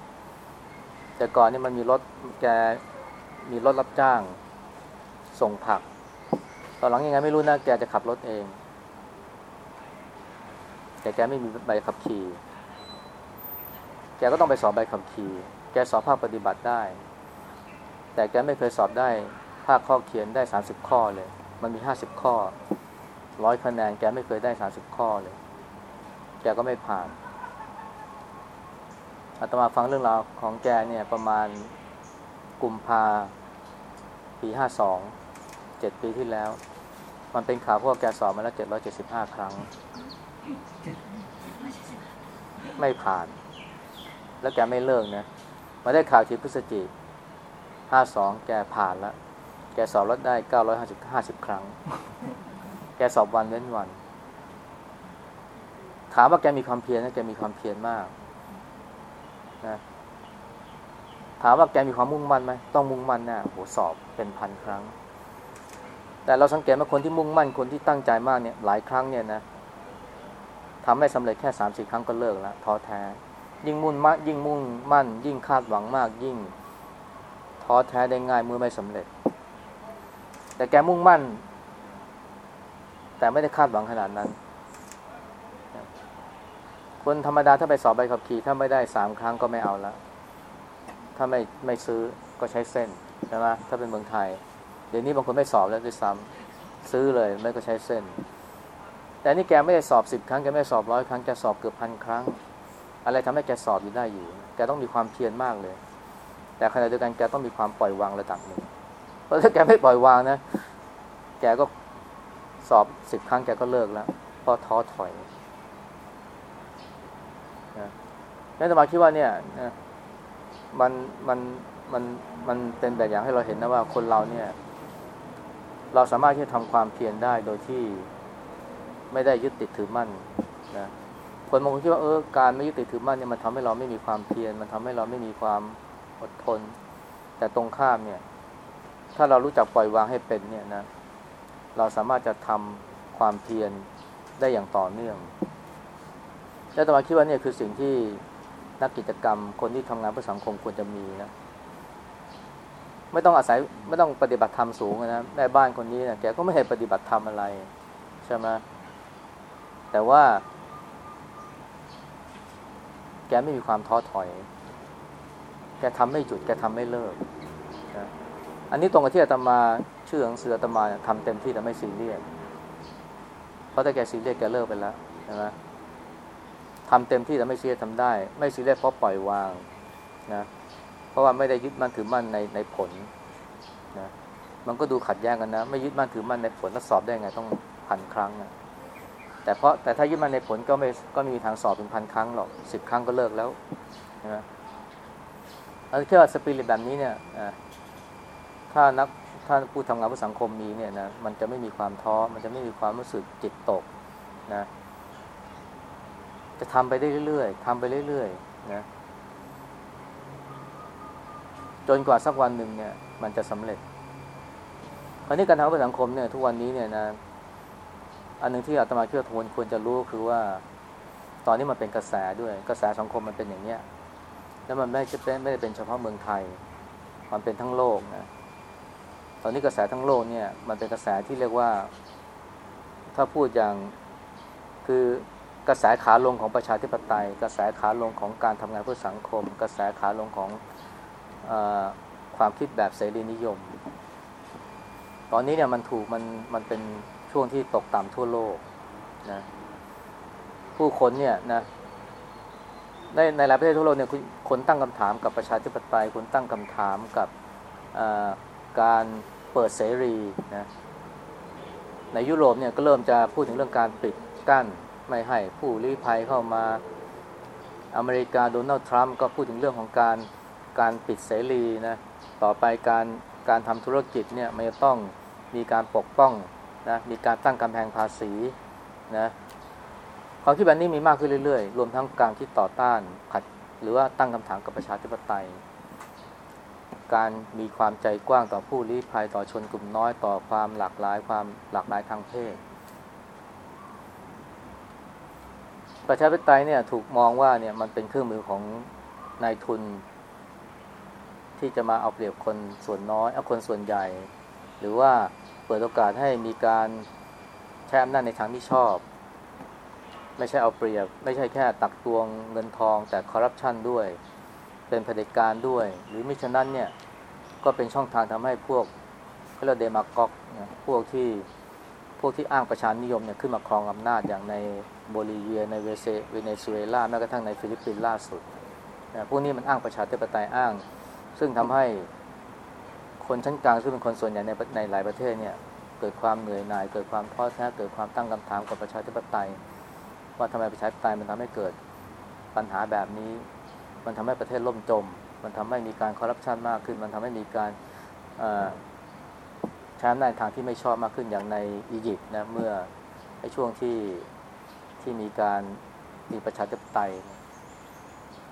แต่ก่อนนี่มันมีรถแกมีรถรับจ้าง ส่งผักตอนหลังยังไงไม่รู้นะแกจะขับรถเอง แต่แกไม่มีใบขับขี่ กก็ต้องไปสอบใบขับขี่ แกสอบภาคปฏิบัติได้ แต่แกไม่เคยสอบได้ภาคข้อเขียนได้สามสิบข้อเลย มันมีห้าสิบข้อร้อยคะแนนแกไม่เคยได้สามสิบข้อเลย แกก็ไม่ผ่านอาตมาฟังเรื่องราวของแกเนี่ย ประมาณกุมภาปีห้าสองเจ็ดปีที่แล้ว มันเป็นข่าวพวกแกสอบมาแล้วเจ็ดร้อยเจ็ดสิบห้าครั้ง ไม่ผ่าน แล้วแกไม่เลิกนะมาได้ข่าวทีพฤศจิห้าสองแกผ่านแล้วแกสอบรถได้เก้าร้อยห้าสิบห้าสิบครั้ง แกสอบวันเว้นวัน ถามว่าแกมีความเพียรนะแกมีความเพียรมากนะถามว่าแกมีความมุ่งมั่นไหมต้องมุ่งมั่นนะโหสอบเป็นพันครั้ง แต่เราสังเกตว่าคนที่มุ่งมั่นคนที่ตั้งใจมากเนี่ยหลายครั้งเนี่ยนะทำไม่สำเร็จแค่สามสี่ครั้งก็เลิกแล้วท้อแท้ ยิ่งมุ่งมากยิ่งมุ่งมั่น ยิ่งคาดหวังมากยิ่งท้อแท้ได้ง่ายเมื่อไม่สำเร็จ แต่แกมุ่งมั่น แต่ไม่ได้คาดหวังขนาดนั้น คนธรรมดาถ้าไปสอบใบขับขี่ ถ้าไม่ได้สามครั้งก็ไม่เอาละถ้าไม่ไม่ซื้อก็ใช้เส้นใช่ไหมถ้าเป็นเมืองไทย เดี๋ยวนี้บางคนไม่สอบแล้วด้วยซ้ำซื้อเลยไม่ก็ใช้เส้น แต่นี่แกไม่ได้สอบสิบครั้งแกไม่ได้สอบร้อยครั้งแกสอบเกือบพันครั้ง อะไรทำให้แกสอบอยู่ได้อยู่ แกต้องมีความเพียรมากเลย แต่ขณะเดียวกันแกต้องมีความปล่อยวางระดับหนึ่ง เพราะถ้าแกไม่ปล่อยวางนะ แกก็สอบสิบครั้งแกก็เลิกแล้วเพราะท้อถอยนะนั่นจะมาคิดว่าเนี่ยนะมันมันมันมันเป็นแบบอย่างให้เราเห็นนะว่าคนเราเนี่ย เราสามารถที่จะทำความเพียรได้โดยที่ไม่ได้ยึดติดถือมั่น คนบางคนคิดว่าเออการไม่ยึดติดถือมั่นเนี่ยมันทำให้เราไม่มีความเพียรมันทำให้เราไม่มีความอดทน แต่ตรงข้ามเนี่ย ถ้าเรารู้จักปล่อยวางให้เป็นเนี่ยนะ เราสามารถจะทำความเพียรได้อย่างต่อเนื่องและตมาคิดว่าเนี่ยคือสิ่งที่นักกิจกรรม คนที่ทำงานเพื่อสังคมควรจะมีนะไม่ต้องอาศัยไม่ต้องปฏิบัติธรรมสูงนะแม่บ้านคนนี้นะแกก็ไม่เคยปฏิบัติธรรมอะไรใช่ไหมแต่ว่า แกไม่มีความท้อถอย แกทำไม่หยุด แกทำไม่เลิกนะอันนี้ตรงกับที่อาตมาชื่อหนังสืออาตมาทำเต็มที่แต่ไม่ซีเรียสเพราะถ้าแกซีเรียสแกเลิกไปแล้วใช่ไหมทำเต็มที่แต่ไม่ซีเรียสทำได้ ไม่ซีเรียสเพราะปล่อยวางนะเพราะว่าไม่ได้ยึดมั่นถือมั่นในในผลนะมันก็ดูขัดแย้งกันนะ ไม่ยึดมั่นถือมั่นในผลแล้วสอบได้ไงต้องพันครั้งนะ แต่เพราะแต่ถ้ายึดมันในผลก็ไม่ก็ไม่มีทางสอบถึงพันครั้งหรอกสิบครั้งก็เลิกแล้วนะเอาแค่ว่าสปิริตแบบนี้เนี่ยถ้านักถ้าผู้ทำงานเพื่อสังคมมีเนี่ยนะมันจะไม่มีความท้อมันจะไม่มีความรู้สึกจิตตกนะ จะทำไปได้เรื่อยๆทำไปเรื่อยๆนะจนกว่าสักวันหนึ่งเนี่ย มันจะสำเร็จคราวนี้การทำเพื่อสังคมเนี่ย ทุกวันนี้เนี่ยนะ อันหนึ่งที่อาตมาเชื่อทวนควรจะรู้คือว่า ตอนนี้มันเป็นกระแสด้วย กระแสสังคมมันเป็นอย่างเนี้ย แล้วมันไม่ใช่เป็นไม่ได้เป็นเฉพาะเมืองไทย มันเป็นทั้งโลกนะตอนนี้กระแสทั้งโลกเนี่ย มันเป็นกระแสที่เรียกว่า ถ้าพูดอย่างคือกระแสขาลงของประชาธิปไตย กระแสขาลงของการทำงานเพื่อสังคม กระแสขาลงของอความคิดแบบเสรีนิยม ตอนนี้เนี่ยมันถูกมันมันเป็น ช่วงที่ตกต่ำทั่วโลกนะผู้คนเนี่ยนะในในหลายประเทศทั่วโลกเนี่ยคนตั้งคำถามกับประชาธิปไตยคนตั้งคำถามกับการเปิดเสรีนะในยุโรปเนี่ยก็เริ่มจะพูดถึงเรื่องการปิดกั้นไม่ให้ผู้ลี้ภัยเข้ามาอเมริกาโดนัลด์ทรัมป์ก็พูดถึงเรื่องของการการปิดเสรีนะต่อไปการการทำธุรกิจเนี่ยมันจะต้องมีการปกป้อง นะมีการตั้งกำแพงภาษีนะความคิดแบบนี้มีมากขึ้นเรื่อยๆ รวมทั้งการคิดต่อต้านขัดหรือว่าตั้งคำถามกับประชาธิปไตย การมีความใจกว้างต่อผู้ลี้ภัยต่อชนกลุ่มน้อยต่อความหลากหลายความหลากหลายทางเพศ ประชาธิปไตยเนี่ยถูกมองว่าเนี่ยมันเป็นเครื่องมือของนายทุน ที่จะมาเอาเปรียบคนส่วนน้อยเอาคนส่วนใหญ่ หรือว่า เปิดโอกาสให้มีการใช้อำนาจในทางที่ชอบ ไม่ใช่เอาเปรียบ ไม่ใช่แค่ตักตวงเงินทอง แต่คอร์รัปชันด้วย เป็นเผด็จการด้วย หรือมิฉะนั้นเนี่ยก็เป็นช่องทางทำให้พวกเขาเรียกเดมาก๊อกนะพวกที่พวกที่อ้างประชานิยมเนี่ยขึ้นมาครองอำนาจอย่างในโบลิเวียในเวเซเวเนซุเอลาแม้กระทั่งในฟิลิปปินส์ล่าสุดนะพวกนี้มันอ้างประชาธิปไตยอ้าง ซึ่งทำให้ คนชั้นกลางซึ่งเป็นคนส่วนใหญ่ในในหลายประเทศเนี่ยเกิดความเหนื่อยหน่ายเกิดความท้อแท้เกิดความตั้งคำถามกับประชาธิปไตย ว่าทำไมประชาธิปไตยมันทำให้เกิดปัญหาแบบนี้ มันทำให้ประเทศล่มจม มันทำให้มีการคอร์รัปชันมากขึ้น มันทำให้มีการใช้อำนาจทางที่ไม่ชอบมากขึ้นอย่างในอียิปต์นะเมื่อในช่วงที่ที่มีการมีประชาธิปไตย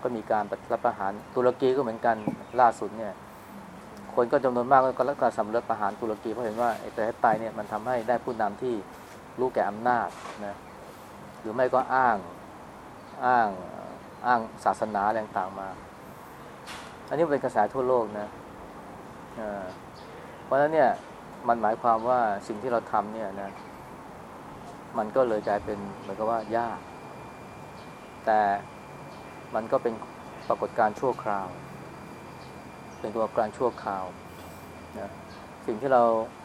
ก็มีการรัฐประหารตุรกีก็เหมือนกันล่าสุดเนี่ย คนก็จำนวนมากก็รักกาสำเร็จประหารตุรกีเพราะเห็นว่าไอ้ประชาธิปไตยเนี่ยมันทำให้ได้ผู้นำที่รู้แก่อำนาจนะหรือไม่ก็อ้างอ้างอ้างศาสนาอะไรต่างมา อันนี้เป็นกระแสทั่วโลกนะเพราะฉะนั้นเนี่ยมันหมายความว่าสิ่งที่เราทำเนี่ยนะ มันก็เลยกลายเป็นเหมือนกับว่ายาก แต่มันก็เป็นปรากฏการณ์ชั่วคราว เป็นตัวการชั่วคราวนะสิ่งที่เรา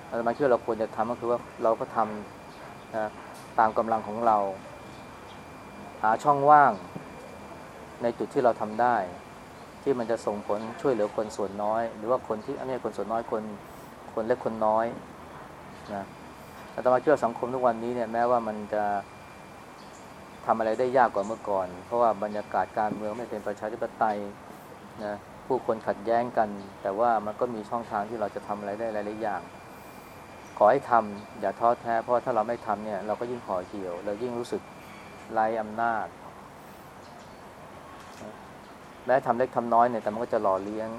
อาตมาคิดว่าเราควรจะทำก็คือว่าเราก็ทำนะตามกำลังของเรา หาช่องว่างในจุดที่เราทำได้ ที่มันจะส่งผลช่วยเหลือคนส่วนน้อย หรือว่าคนที่ไม่ใช่คนส่วนน้อยคนคนเล็กคนน้อยนะอาตมาเชื่อสังคมทุกวันนี้เนี่ยแม้ว่ามันจะทำอะไรได้ยากกว่าเมื่อก่อน เพราะว่าบรรยากาศการเมืองไม่เป็นประชาธิปไตยนะ ผู้คนขัดแย้งกัน แต่ว่ามันก็มีช่องทางที่เราจะทำอะไรได้หลายๆอย่าง ขอให้ทำอย่าท้อแท้เพราะถ้าเราไม่ทำเนี่ยเราก็ยิ่งห่อเหี่ยว เรายิ่งรู้สึกไร้อำนาจแม้ทำเล็กทำน้อยเนี่ยแต่มันก็จะหล่อเลี้ยง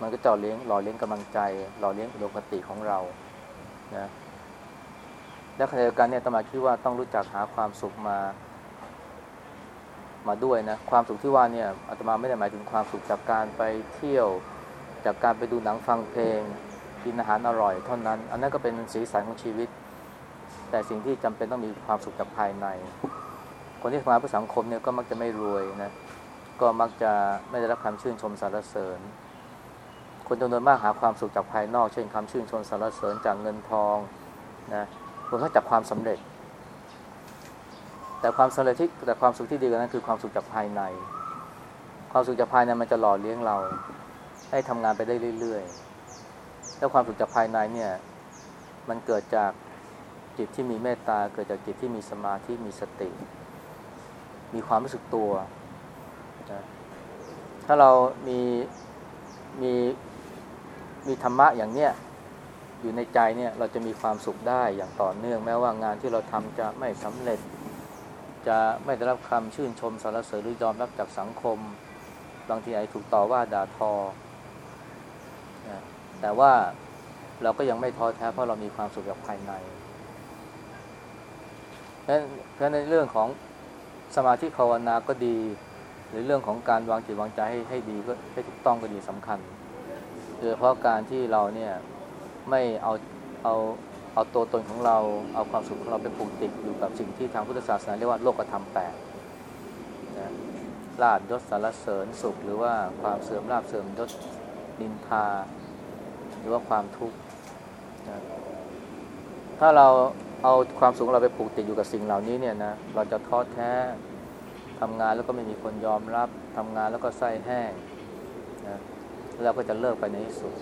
มันก็จะเลี้ยงหล่อเลี้ยงกำลังใจ หล่อเลี้ยงอุดมคติของเรานะและขณะเดียวกันเนี่ยตมาคิดว่าต้องรู้จักหาความสุขมา มาด้วยนะความสุขที่ว่าเนี่ยอาตมาไม่ได้หมายถึงความสุขจากการไปเที่ยว จากการไปดูหนังฟังเพลงกินอาหารอร่อยเท่านั้น อันนั้นก็เป็นสีสันของชีวิต แต่สิ่งที่จำเป็นต้องมีความสุขจากภายใน คนที่ทำงานเพื่อสังคมเนี่ยก็มักจะไม่รวยนะก็มักจะไม่ได้รับคำชื่นชมสรรเสริญ คนจำนวนมากหาความสุขจากภายนอก เช่นคำชื่นชมสรรเสริญจากเงินทองนะรวมทั้งจากความสำเร็จ แต่ความสำเร็จที่แต่ความสุขที่ดีกว่านั้นคือความสุขจากภายใน ความสุขจากภายในมันจะหล่อเลี้ยงเรา ให้ทำงานไปได้เรื่อยๆ แล้วความสุขจากภายในเนี่ย มันเกิดจากจิตที่มีเมตตา เกิดจากจิตที่มีสมาธิมีสติ มีความรู้สึกตัวนะถ้าเรามีมีมีธรรมะอย่างเนี้ยอยู่ในใจเนี่ยเราจะมีความสุขได้อย่างต่อเนื่องแม้ว่างานที่เราทำจะไม่สำเร็จ จะไม่ได้รับคำชื่นชมสรรเสริญหรือยอมรับจากสังคม บางทีอาจถูกต่อว่าด่าทอ แต่ว่าเราก็ยังไม่ท้อแท้เพราะเรามีความสุขจากภายในเพราะในเรื่องของสมาธิภาวนาก็ดี หรือเรื่องของการวางจิตวางใจให้ให้ดีก็ให้ถูกต้องก็ดีสำคัญโดยเฉพาะการที่เราเนี่ยไม่เอาเอา เอาตัวตนของเราเอาความสุขของเราไปผูกติดอยู่กับสิ่งที่ทางพุทธศาสนาเรียกว่าโลกธรรมแปดนะลาบยศสารเสริญสุข หรือว่าความเสื่อมลาบเสื่อมยศนินทา หรือว่าความทุกข์นะถ้าเราเอาความสุขเราไปผูกติดอยู่กับสิ่งเหล่านี้เนี่ยนะเราจะท้อแท้ทำงานแล้วก็ไม่มีคนยอมรับทำงานแล้วก็ไส้แห้งนะเราก็จะเลิกไปในที่สุด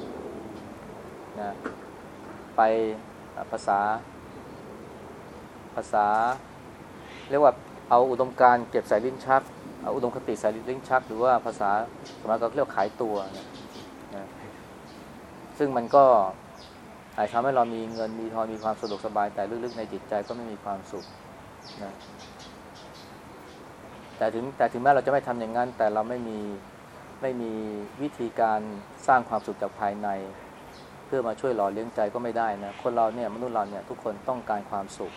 นะไป ภาษา ภาษา เรียกว่าเอาอุดมการณ์เก็บใส่ลิ้นชัก เอาอุดมคติใส่ลิ้นชัก หรือว่าภาษาสมัยก็เรียกขายตัวนะนะซึ่งมันก็อาจทำให้เรามีเงินมีทองมีความสะดวกสบายแต่ลึกๆในจิตใจก็ไม่มีความสุขนะแต่ถึงแต่ถึงแม้เราจะไม่ทำอย่างนั้น แต่เราไม่มีไม่มีวิธีการสร้างความสุขจากภายใน เพื่อมาช่วยหล่อเลี้ยงใจก็ไม่ได้นะ คนเราเนี่ยมนุษย์เราเนี่ยทุกคนต้องการความสุข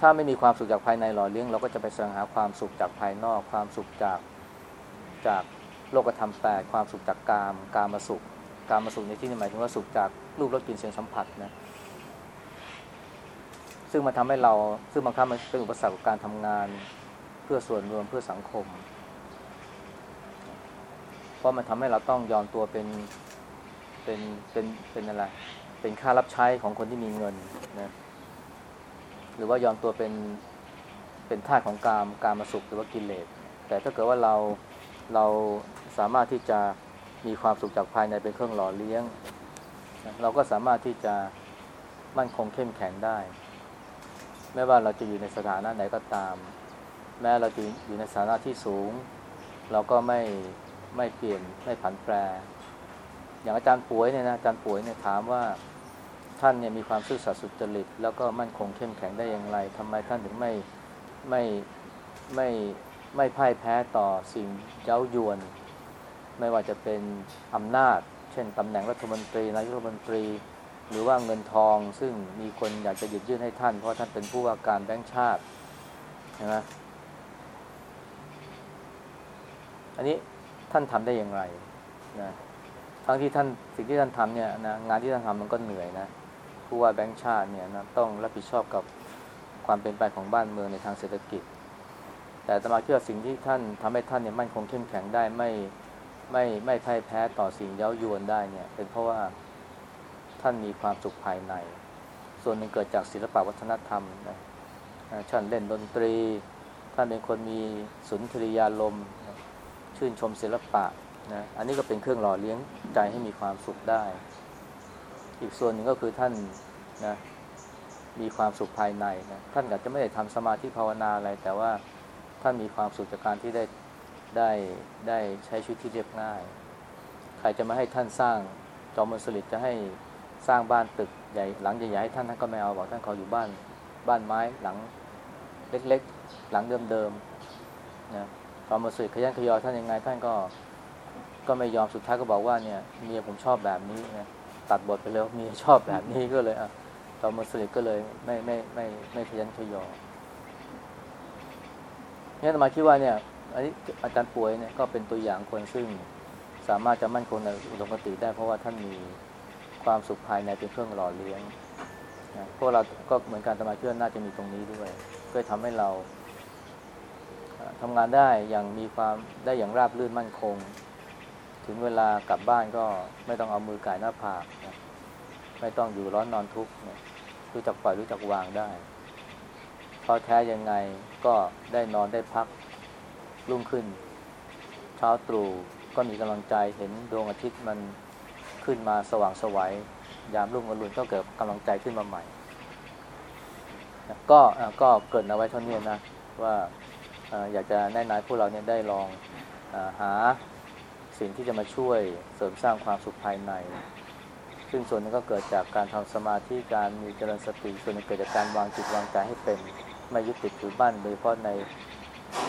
ถ้าไม่มีความสุขจากภายในหล่อเลี้ยง เราก็จะไปแสวงหาความสุขจากภายนอก ความสุขจากจากโลกธรรมแปดความสุขจากกาม กามมาสุข การมาสุขในที่นี้หมายถึงว่าสุขจากรูปรสกลิ่นเสียงสัมผัสนะซึ่งมันทำให้เราซึ่งบางครั้งมันเป็นอุปสรรคกับการทำงาน เพื่อส่วนรวมเพื่อสังคม เพราะมันทำให้เราต้องยอมตัวเป็นเป็นเป็นเป็นอะไรเป็นค่ารับใช้ของคนที่มีเงินนะหรือว่ายอมตัวเป็นเป็นท่าสของกามการมาสุขหรือว่ากิเลสแต่ถ้าเกิดว่าเราเราสามารถที่จะมีความสุขจากภายในเป็นเครื่องหล่อเลี้ยง เราก็สามารถที่จะมั่นคงเข้มแข็งได้ ไม่ว่าเราจะอยู่ในสถานะไหนก็ตาม แม้เราจะอยู่ในสถานะที่สูง เราก็ไม่ ไม่เปลี่ยนไม่ผันแปร อย่างอาจารย์ป่วยเนี่ยนะอาจารย์ป่วยเนี่ยถามว่าท่านเนี่ยมีความซื่อสัตย์สุจริต แล้วก็มั่นคงเข้มแข็งได้อย่างไรทำไมท่านถึงไม่ไม่ไม่ไม่พ่ายแพ้ต่อสิ่งเย้ายวน ไม่ว่าจะเป็นอำนาจ เช่นตำแหน่งรัฐมนตรีนายกรัฐมนตรี หรือว่าเงินทอง ซึ่งมีคนอยากจะหยุดยื่นให้ท่าน เพราะท่านเป็นผู้ว่าการแบงค์ชาติใช่ไหมอันนี้ ท่านทำได้อย่างไรนะทั้งที่ท่านสิ่งที่ท่านทำเนี่ยนะงานที่ท่านทำมันก็เหนื่อยนะผู้ว่าแบงค์ชาติเนี่ยนะต้องรับผิดชอบกับความเป็นไปของบ้านเมืองในทางเศรษฐกิจ แต่ตมาเชื่อสิ่งที่ท่านทำให้ท่านเนี่ยมั่นคงเข้มแข็งได้ไม่ไม่ไม่พ่ายแพ้ต่อสิ่งเย้ายวนได้เนี่ย เป็นเพราะว่าท่านมีความสุขภายใน ส่วนหนึ่งเกิดจากศิลปวัฒนธรรมนะท่านเล่นดนตรี ท่านเป็นคนมีสุนทรียารม ชื่นชมศิลปะนะอันนี้ก็เป็นเครื่องหล่อเลี้ยงใจให้มีความสุขได้ อีกส่วนหนึ่งก็คือท่านนะมีความสุขภายในนะท่านอาจจะไม่ได้ทำสมาธิภาวนาอะไร แต่ว่าท่านมีความสุขจากการที่ได้ได้ได้ใช้ชีวิตที่เรียบง่าย ใครจะมาให้ท่านสร้างจอมมนสลิดจะให้สร้างบ้านตึกใหญ่หลังใหญ่ๆให้ท่านท่านก็ไม่เอาบอกท่านขออยู่บ้านบ้านไม้หลังเล็กๆ หลังเดิมๆนะ จอมมนสลิดขยันขยอท่านยังไง ท่านก็ก็ไม่ยอมสุดท้ายก็บอกว่าเนี่ยเมียผมชอบแบบนี้นะตัดบทไปเลยว่าเมียชอบแบบนี้ก็เลยอะจอมมนสลิดก็เลยไม่ไม่ไม่ไม่ขยันขยอเนี่ยมาคิดว่าเนี่ยอันนี้อาจารย์ป่วยเนี่ยก็เป็นตัวอย่างคนซึ่งสามารถจะมั่นคงในอุดมคติได้ เพราะว่าท่านมีความสุขภายในเป็นเครื่องหล่อเลี้ยงนะพวกเราก็เหมือนการสมาเชื่อน่าจะมีตรงนี้ด้วย ก็ทำให้เรา ทำงานได้อย่างมีความได้อย่างราบรื่นมั่นคง ถึงเวลากลับบ้านก็ไม่ต้องเอามือก่ายหน้าผากนะไม่ต้องอยู่ร้อนนอนทุกข์รู้จักปล่อยรู้จักวางได้พอแท้ยังไงก็ได้นอนได้พักรุ่งขึ้น เช้าตรู่ก็มีกำลังใจเห็นดวงอาทิตย์มันขึ้นมาสว่างสวัยยามรุ่งอรุณก็เกิดกำลังใจขึ้นมาใหม่ ก็ก็เกิดเอาไว้เท่านี้นะว่า อยากจะแนะนำพวกเราเนี่ยได้ลองอหาสิ่งที่จะมาช่วยเสริมสร้างความสุขภายใน ซึ่งส่วนนึงก็เกิดจากการทำสมาธิการมีเจริญสติส่วนนึงเกิดจากการวางจิตวางใจให้เป็นไม่ยึดติดถือบ้านโดยเฉพาะใน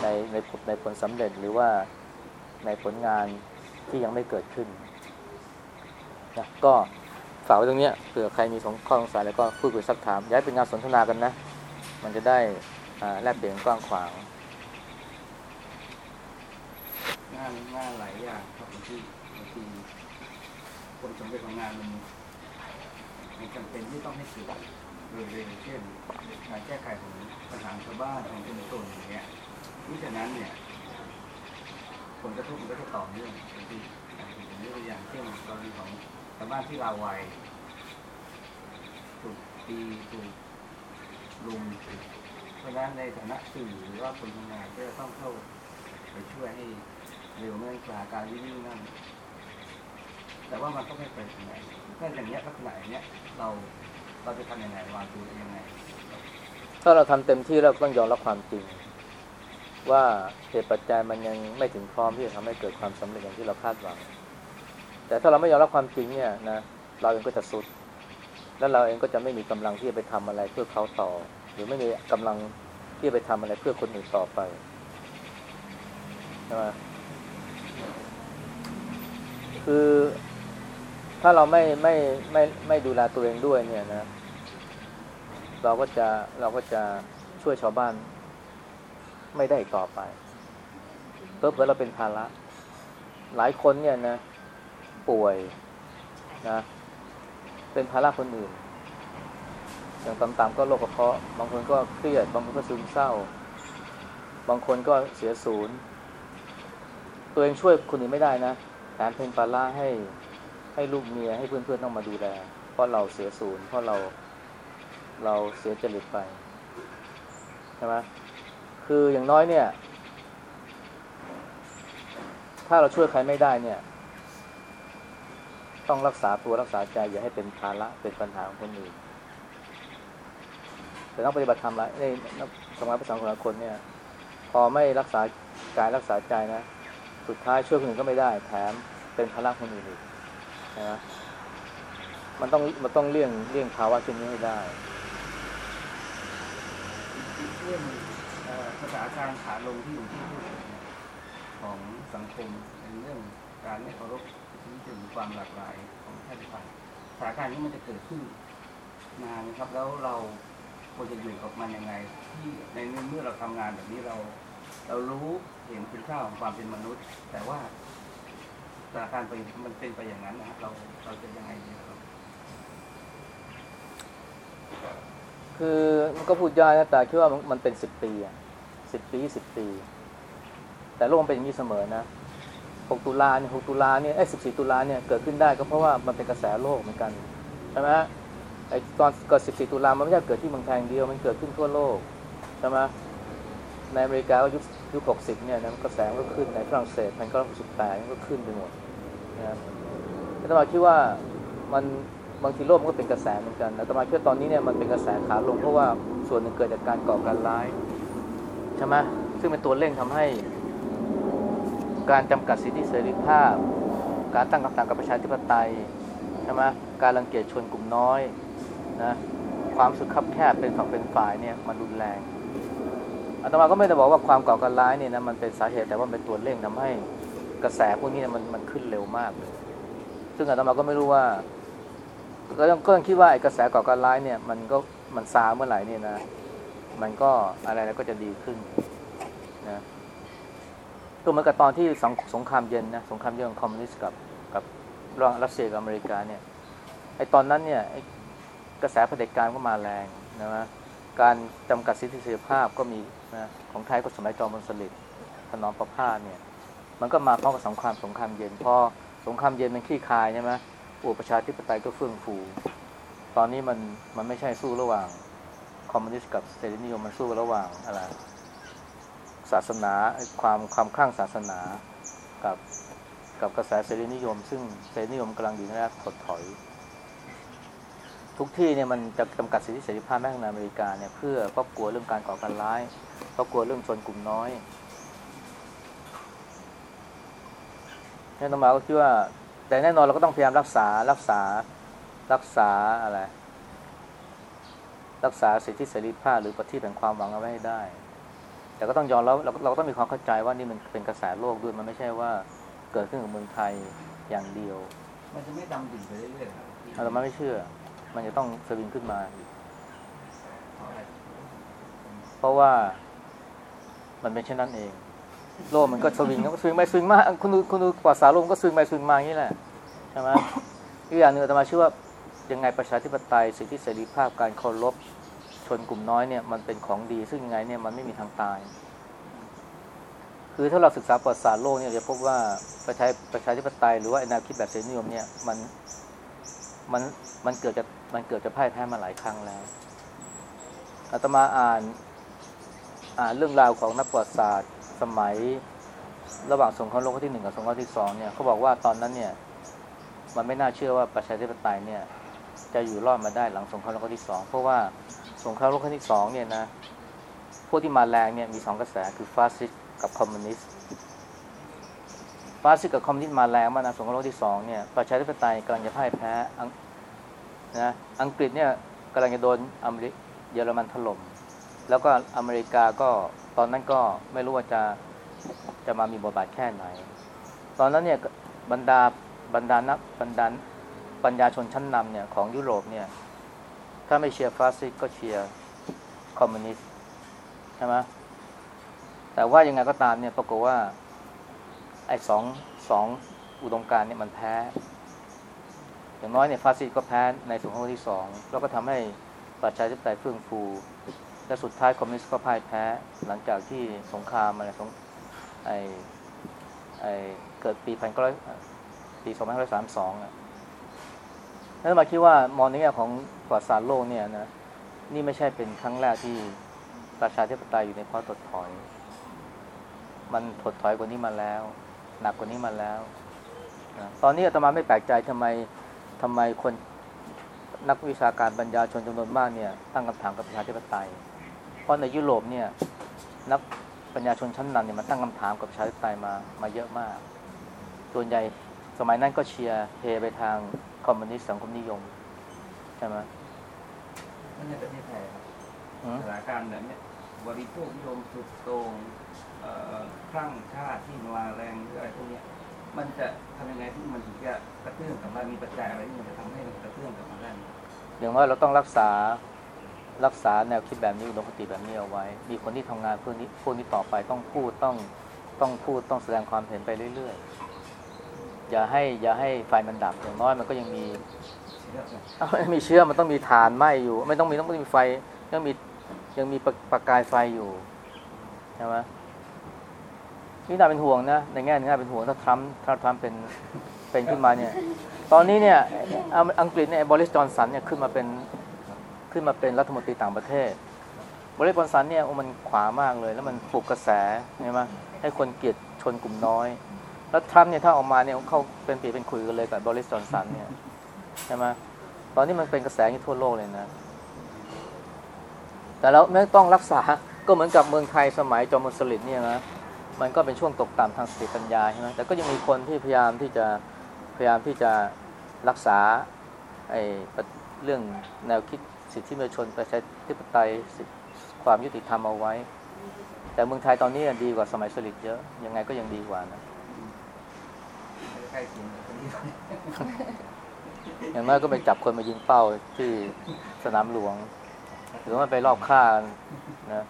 ในในในผลสำเร็จหรือว่าในผลงานที่ยังไม่เกิดขึ้นนะก็ฝากไว้ตรงนี้เผื่อใครมีสงข้อสงสัยแล้วก็พูดคุยสักถาม ย้ายเป็นงานสนทนากันนะ มันจะได้แลกเปลี่ยนกว้างขวาง งานงานหลายอย่างครับบางทีบางทีคนสำเร็จของงานมันมันจำเป็นที่ต้องให้เกิดโดยเร็วเช่นการแก้ไขของปัญหาชาวบ้านของชุมชนอย่างเงี้ยมิฉะนั้นเนี่ยผลกระทบมันก็จะต่อเนื่องบางทีอย่างนี้ตัวอย่างเช่นกรณีของชาวบ้านที่ลาวัยถูกตีถูกลุมเพราะฉะนั้นในฐานะสื่อหรือว่าคนทำงานก็จะต้องเข้าไปช่วยให้ เร็วไม่งั้นสถานการณ์ยิ่งนั่นแต่ว่ามันก็ไม่ไปถึงไหนเรื่องอย่างเนี้ยลักษณะอย่างเนี้ยเราเราจะทำยังไงวางตัวยังไง ถ้าเราทำเต็มที่เราต้องยอมรับความจริง ว่าเหตุปัจจัยมันยังไม่ถึงพร้อมที่จะทำให้เกิดความสำเร็จอย่างที่เราคาดหวัง แต่ถ้าเราไม่ยอมรับความจริงเนี่ยนะเราเองก็จะสุด แล้วเราเองก็จะไม่มีกำลังที่จะไปทำอะไรเพื่อเขาต่อ หรือไม่มีกำลังที่จะไปทำอะไรเพื่อคนอื่นต่อไปใช่ไหม คือถ้าเราไม่ไม่ไม่ไม่ดูแลตัวเองด้วยเนี่ยนะ เราก็จะเราก็จะช่วยชาวบ้าน ไม่ได้อีกต่อไปเพิ่มเราเป็นภาระหลายคนเนี่ยนะ ป่วยนะ เป็นภาระคนอื่น อย่างต่ำๆก็โรคกระเพาะ บางคนก็เครียด บางคนก็ซึมเศร้า บางคนก็เสียศูนย์ ตัวเองช่วยคนอื่นไม่ได้นะ แถมเป็นภาระให้ให้ลูกเมียให้เพื่อนๆต้องมาดูแล เพราะเราเสียศูนย์เพราะเราเราเสียจริตไปใช่ไหมคืออย่างน้อยเนี่ย ถ้าเราช่วยใครไม่ได้เนี่ย ต้องรักษาตัวรักษาใจอย่าให้เป็นภาระเป็นปัญหาของคนอื่นแต่ต้องปฏิบัติธรรมละในสมัยพระสังฆราคนเนี่ย พอไม่รักษากายรักษาใจนะ สุดท้ายช่วยคนอื่นก็ไม่ได้ แถมเป็นภาระคนอื่นอีกนะมันต้องมันต้องเลี่ยงเลี่ยงภาวะเช่นนี้ให้ได้เรื่องภาษาการขาลงที่อยู่ที่พูดของสังคมเป็นเรื่องการไม่เคารพที่ถึงความหลากหลายของชาติพันธุ์สถานการณ์นี้มันจะเกิดขึ้นนานครับ แล้วเราควรจะอยู่กับมันยังไง ที่ในเมื่อเราทำงานแบบนี้เรา เรารู้ เห็นคุณค่าของความเป็นมนุษย์ แต่ว่าสถานการณ์เป็นมันเป็นไปอย่างนั้นนะครับเราเราจะยังไงดีครับคือมันก็พูดยากนะแต่คิดว่ามันเป็นสิบปีอะสิบปีสิบปี แต่โลกมันเป็นอย่างนี้เสมอนะหกตุลาเนี่ยหกตุลาเนี่ยไอ้สิบสี่ตุลาเนี่ยเกิดขึ้นได้ก็เพราะว่ามันเป็นกระแสโลกเหมือนกันใช่ไหมไอ้ตอนเกิดสิบสี่ตุลามันไม่ใช่เกิดที่เมืองไทยอย่างเดียวมันเกิดขึ้นทั่วโลกใช่ไหม ในอเมริกาก็ยุคยุคหกสิบเนี่ยนะกระแสก็ขึ้นในฝรั่งเศสมันก็สิบแปดก็ขึ้นไปหมดนะแต่ตมาคิดว่ามันบางทีโลกมันก็เป็นกระแสเหมือนกันแต่ตมาคิดว่าตอนนี้เนี่ยมันเป็นกระแสขาลงเพราะว่าส่วนหนึ่งเกิดจากการก่อการร้ายใช่ไหมซึ่งเป็นตัวเร่งทำให้ การจำกัดสิทธิเสรีภาพ การตั้งคำถามกับประชาธิปไตยใช่ไหมการรังเกียจชนกลุ่มน้อยนะความสุขคับแคบเป็นฝั่งเป็นฝ่ายเนี่ยมันรุนแรง อาตมาก็ไม่ได้บอกว่าความก่อการร้ายเนี่ยนะมันเป็นสาเหตุแต่ว่าเป็นตัวเร่งทำให้กระแสพวกนี้มันมันขึ้นเร็วมากเลยซึ่งอาตมาก็ไม่รู้ว่าก็ต้องก็ต้องคิดว่าไอ้กระแสก่อการร้ายเนี่ย มันก็มันซาเมื่อไหร่เนี่ยนะ มันก็อะไรแล้วก็จะดีขึ้นนะตัวเหมือนกับตอนที่สงสงครามเย็นนะสงครามเย็นของคอมมิวนิสต์กับกับรัสเซียกับอเมริกาเนี่ยไอ้ตอนนั้นเนี่ยไอ้กระแสเผด็จการก็มาแรงนะการจำกัดสิทธิเสรีภาพก็มี นะของไทยก็สมัยจอมพลสฤษดิ์ถนอมประพาสเนี่ย มันก็มาพร้อมกับสงครามสงครามเย็นพอสงครามเย็นมันคลี่คายใช่ไหมอุปชาธิปไตยก็เฟื่องฟู ตอนนี้มันมันไม่ใช่สู้ระหว่างคอมมิวนิสต์กับเสรีนิยมมันสู้ระหว่างอะไรศาสนาความความคลั่งศาสนากับกับกระแสเสรีนิยม ซึ่งเสรีนิยมกำลังอยู่ในระยะถดถอย ทุกที่เนี่ยมันจะจำกัดสิทธิเสรีภาพแม้กระทั่งในอเมริกาเนี่ยเพื่อเพราะกลัวเรื่องการก่อการร้ายเพราะกลัวเรื่องชนกลุ่มน้อยนี่นมาก็คิดว่า แต่แน่นอนเราก็ต้องพยายามรักษารักษารักษาอะไร รักษาสิทธิเสรีภาพหรือประทีปแห่งความหวังเอาไว้ให้ได้ แต่ก็ต้องยอมแล้วเราเราก็ต้องมีความเข้าใจว่านี่มันเป็นกระแสโลกด้วยมันไม่ใช่ว่าเกิดขึ้นกับเมืองไทยอย่างเดียว มันจะไม่ดำดิ่งไปเรื่อยๆครับเราไม่เชื่อ มันจะต้องสวิงขึ้นมาเพราะอะไรเพราะว่ามันเป็นเช่นนั้นเอง โลกมันก็สวิงก็สวิงไปสวิงมาคุณดูคุณดูประวัติศาสตร์โลมก็สวิงไปสวิงมาอย่างนี้แหละใช่ไหมอีกอย่างหนึ่งอาตมาเชื่อว่ายังไงประชาธิปไตยสิทธิเสรีภาพการเคารพชนกลุ่มน้อยเนี่ยมันเป็นของดี ซึ่งยังไงเนี่ยมันไม่มีทางตาย คือถ้าเราศึกษาประวัติศาสตร์โลกเนี่ยจะพบว่าประชาประชาธิปไตยหรือว่าแนวคิดแบบเสรีนิยมเนี่ยมันมันมันเกิดจะ มันเกิดจะพ่ายแพ้มาหลายครั้งแล้วอาตมาอ่านอ่านเรื่องราวของนักประวัติศาสตร์สมัยระหว่างสงครามโลกครั้งที่หนึ่งกับสงครามที่สองเนี่ยเขาบอกว่าตอนนั้นเนี่ย มันไม่น่าเชื่อว่าประชาธิปไตยเนี่ย จะอยู่รอดมาได้หลังสงครามโลกครั้งที่สองเพราะว่าสงครามโลกครั้งที่สองเนี่ยนะพวกที่มาแรงเนี่ยมีสองกระแสคือฟาสซิสต์กับคอมมิวนิสต์ฟาสซิสต์กับคอมมิวนิสต์มาแรงมานะสงครามโลกที่สองเนี่ยประชาธิปไตยกำลังจะพ่ายแพ้ นะอังกฤษเนี่ยกำลังจะโดนอเมริเยอรมันถล่มแล้วก็อเมริกาก็ตอนนั้นก็ไม่รู้ว่าจะจะมามีบทบาทแค่ไหน ตอนนั้นเนี่ยบรรดาบรรดานักบรรดาปัญญาชนชั้นนำเนี่ยของยุโรปเนี่ยถ้าไม่เชียร์ฟาสซิสก็เชียร์คอมมิวนิสต์ใช่ไหมแต่ว่ายังไงก็ตามเนี่ยปรากฏว่าไอ้สองสองอุดมการเนี่ยมันแพ้ อย่างน้อยเนี่ยฟาสซิสต์ก็แพ้ในสงครามโลกที่สองแล้วก็ทำให้ประชาธิปไตยเฟื่องฟู และสุดท้ายคอมมิวนิสต์ก็พ่ายแพ้ หลังจากที่สงครามอะไรสงไอไอเกิดปีพันเก้าร้อยปีสองพันห้าร้อยสามสองอะแล้วมาคิดว่ามองในแง่ของประวัติศาสตร์โลกเนี่ยนะนี่ไม่ใช่เป็นครั้งแรกที่ประชาธิปไตยอยู่ในภาวะถดถอย มันถดถอยกว่านี้มาแล้ว หนักกว่านี้มาแล้วนะตอนนี้อาตมาไม่แปลกใจทำไม ทำไมคนนักวิชาการปัญญาชนจำนวนมากเนี่ยตั้งคำถามกับประชาธิปไตย เพราะในยุโรปเนี่ยนักปัญญาชนชั้นนำเนี่ยมาตั้งคำถามกับประชาธิปไตยมามาเยอะมาก ส่วนใหญ่สมัยนั้นก็เชียร์เทไปทางคอมมิวนิสต์สังคมนิยมใช่ไหมนั่นในประเทศไทยครับอืมสถานการณ์แบบเนี้ยบริโภคนิยมสุดโต่งเอ่อคลั่งชาติที่มาแรงหรืออะไรพวกเนี้ย มันจะทำยังไงที่มันถึงจะกระเตื้องกลับมามีปัจจัยอะไรที่มันจะทำให้มันกระเตื้องกลับมาได้อย่างว่าเราต้องรักษารักษาแนวคิดแบบนี้อุดมคติแบบนี้เอาไว้ มีคนที่ทำงานพื่อนี้พวกนี้ต่อไปต้องพูดต้องต้องพูดต้องแสดงความเห็นไปเรื่อยๆ อย่าให้อย่าให้ไฟมันดับอย่างน้อยมันก็ยังมีเชื่อไหมเอาไม่มีเชื้อมันต้องมีฐานไหมอยู่ ไม่ต้องมีต้องมีไฟยังมียังมีประกายไฟอยู่ใช่ไหม นี่น่าเป็นห่วงนะในแง่หนึงน่าเป็นห่วงถ้าทรัมป์ถ้าทรัมป์เป็นเป็นขึ้นมาเนี่ย ตอนนี้เนี่ยอังกฤษเนี่ยบริสจอนสันเนี่ยขึ้นมาเป็นขึ้นมาเป็นรัฐมนตรีต่างประเทศ บริสจอนสันเนี่ยโอ้มันขวามากเลย แล้วมันปลุกกระแสใช่ไหมให้คนเกลียดชนกลุ่มน้อย แล้วทรัมป์เนี่ยถ้าออกมาเนี่ยเขาเป็นปีเป็นคุยกันเลยกับบริสจอนสันเนี่ยใช่ไหมตอนนี้มันเป็นกระแสอย่ทั่วโลกเลยนะ แต่เราไม่ต้องรักษาก็เหมือนกับเมืองไทยสมัยจอมพลสฤษดิ์เนี่ยนะ มันก็เป็นช่วงตกต่ำทางสติปัญญาใช่ไหมแต่ก็ยังมีคนที่พยายามที่จะพยายามที่จะรักษาไอ้เรื่องแนวคิดสิทธิมนุษยชนประชาธิปไตยสิทธิความยุติธรรมเอาไว้ แต่เมืองไทยตอนนี้ดีกว่าสมัยสฤษดิ์เยอะยังไงก็ยังดีกว่านะใกล้เคียงกับคนนี้อย่างน้อยก็ไปจับคนมายิงเป้าที่สนามหลวง หรือว่าไปรอบฆ่ากันนะ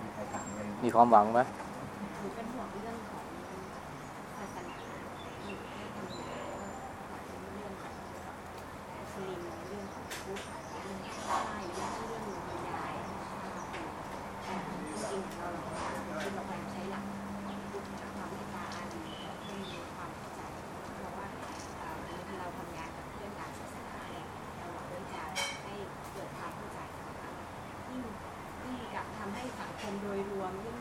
มีใครถา มีความหวังไหม หนูเป็นห่วงเรื่องของศาสนาเรื่องของเรื่องของมุสลิมเรื่องของพุทธเรื่องของใต้เรื่องที่เรื่องบรรยายแต่จริงๆเราที่เราพยายามใช้หลักพุทธความเมตตาอารีให้มีความเข้าใจเพราะว่าเอ่อเราทำงานกับเรื่องการศาสนาเนี่ยเราหวังว่าจะให้เกิดความเข้าใจนะคะยิ่งยิ่งกับทำให้สังคมโดยรวมยิ่ง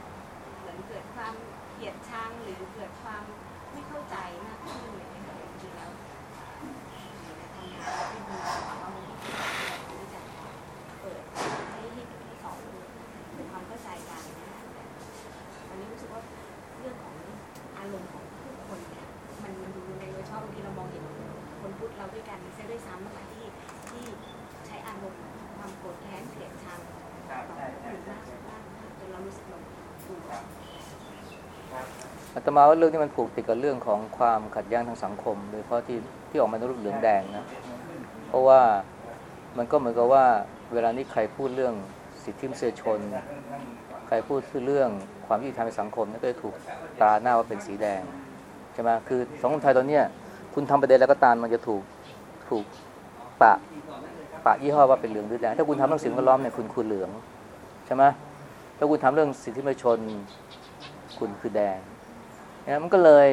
เหมือนเกิดความเกลียดชังหรือเกิดความไม่เข้าใจมากขึ้นอะไรอย่างเงี้ยค่ะจริงๆแล้วอยู่ในทำงานที่ดีกว่าเราที่จะเปิดให้ให้ที่สองเกิดความเข้าใจกันนะคะแต่วันนี้รู้สึกว่าเรื่องของอารมณ์ของผู้คนเนี่ยมันมันดูในโดยเฉพาะบางทีเรามองเห็นคนพูดเราด้วยกันเสียด้วยซ้ำนะคะที่ที่ใช้อารมณ์ความโกรธแค้นเกลียดชัง ครับ ต่อ ใช่ คน ใช่ อื่น ใช่ มากมากจนเรารู้สึกเราถูก อาต มาว่าเรื่องนี้มันผูกติดกับเรื่องของความขัดแย้งทางสังคม โดยเฉพาะที่ที่ออกมาในรูปเหลืองแดงนะเพราะว่ามันก็เหมือนกับว่า เวลานี้ใครพูดเรื่องสิทธิมนุษยชน ใครพูดเรื่องความยุติธรรมในสังคมนี่ยก็จะถูกตราหน้าว่าเป็นสีแดงใช่ไหมคือสังคมไทยตอนเนี้ยคุณทำประเด็นแล้วก็ตามมันจะถูกถูกปะปะยี่ห้อว่าเป็นเหลืองหรือแดงถ้าคุณทำเรื่องสิ่งแวดล้อมเนี่ยคุณคือเหลืองใช่ไหมถ้าคุณทำเรื่องสิทธิมนุษยชน คุณคือแดง นะมันก็เลย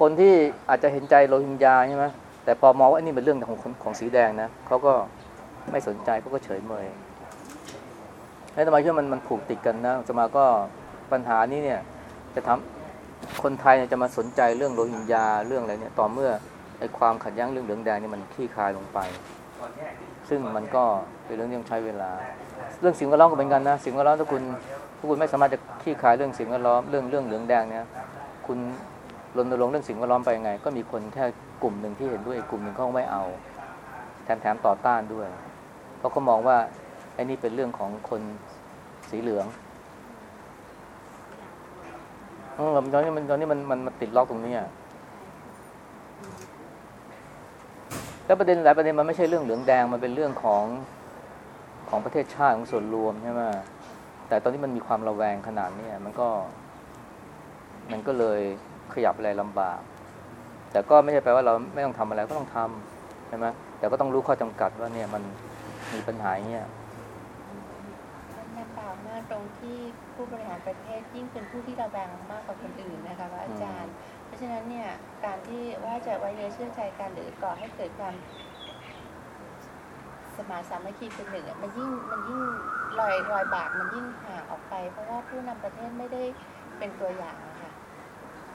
คนที่อาจจะเห็นใจโรฮิงญาใช่ไหมแต่พอมองว่าอันนี้เป็นเรื่องของของสีแดงนะเขาก็ไม่สนใจเขาก็เฉยเมยแล้วทำไมเชื่อมันมันผูกติดกันนะสมาก็ปัญหานี้เนี่ย จะทำคนไทยเนี่ยจะมาสนใจเรื่องโรฮิงญาเรื่องอะไรเนี่ย ต่อเมื่อไอ้ความขัดแย้งเรื่องเหลืองแดงนี่มันคลี่คลายลงไป ซึ่งมันก็เป็นเรื่องที่ต้องใช้เวลา เรื่องสิ่งแวดล้อมก็เป็นกันนะสิ่งแวดล้อมถ้าคุณาคุณไม่สามารถจะคลี่คายเรื่องสิ่งแวดล้อมเรื่องเรื่องเหลืองแดงเนี่ยคุณรณรงค์เรื่องสิ่งแวดล้อมไปยังไง ก็มีคนแค่กลุ่มหนึ่งที่เห็นด้วยกลุ่มหนึ่งเขาไม่เอา แถมแถมต่อต้านด้วย เพราะเขามองว่าไอ้นี่เป็นเรื่องของคนสีเหลืองเออตอนนี้มันตอนนี้มันมันมันติดล็อกตรงนี้อะแล้วประเด็นหลายประเด็นมันไม่ใช่เรื่องเหลืองแดงมันเป็นเรื่องของของประเทศชาติของส่วนรวมใช่ไหม แต่ตอนนี้มันมีความระแวงขนาดเนี้ยมันก็ มันก็เลยขยับอะไรลำบาก แต่ก็ไม่ใช่แปลว่าเราไม่ต้องทำอะไรก็ต้องทำใช่ไหมแต่ก็ต้องรู้ข้อจำกัดว่าเนี่ยมันมีปัญหาอย่างเงี้ยมันยังกล่าวมากตรงที่ผู้บริหารประเทศยิ่งเป็นผู้ที่ระแวงมากกว่าคนอื่นนะคะพระอาจารย์ เพราะฉะนั้นเนี่ยการที่ว่าจะไว้เนื้อเชื่อใจกันหรือก่อให้เกิดความ สมาสามัคคีเป็นหนึ่งมันยิ่งมันยิ่งรอยรอยบากมันยิ่งห่างออกไป เพราะว่าผู้นำประเทศไม่ได้เป็นตัวอย่างอะค่ะ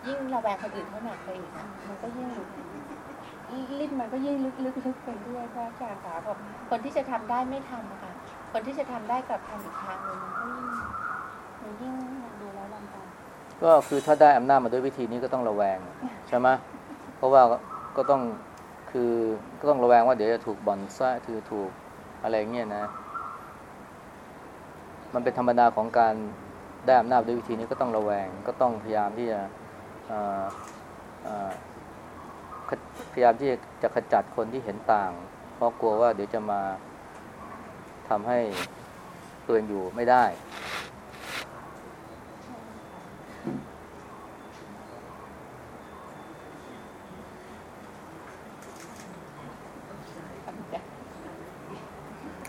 ยิ่งระแวงคนอื่นเขาหนักไปอีกอะมันก็ยิ่งลิ้นมันก็ยิ่งลึกลึกลึกไปเรื่อยพระอาจารย์ค่ะบอกคนที่จะทำได้ไม่ทำอะค่ะ คนที่จะทำได้กลับทำอีกทางหนึ่งมันก็ยิ่งมันยิ่งดูแล้วลำบากก็คือถ้าได้อำนาจมาด้วยวิธีนี้ก็ต้องระแวงใช่ไหมเพราะว่าก็ต้อง คือก็ต้องระแวงว่าเดี๋ยวจะถูกบ่อนซ่าคือถูกอะไรเงี้ยนะ มันเป็นธรรมดาของการได้อำนาจด้วยวิธีนี้ก็ต้องระแวง ก็ต้องพยายามที่จะพยายามที่จะขจัดคนที่เห็นต่าง เพราะกลัวว่าเดี๋ยวจะมาทำให้ตัวเองอยู่ไม่ได้ ทำใจ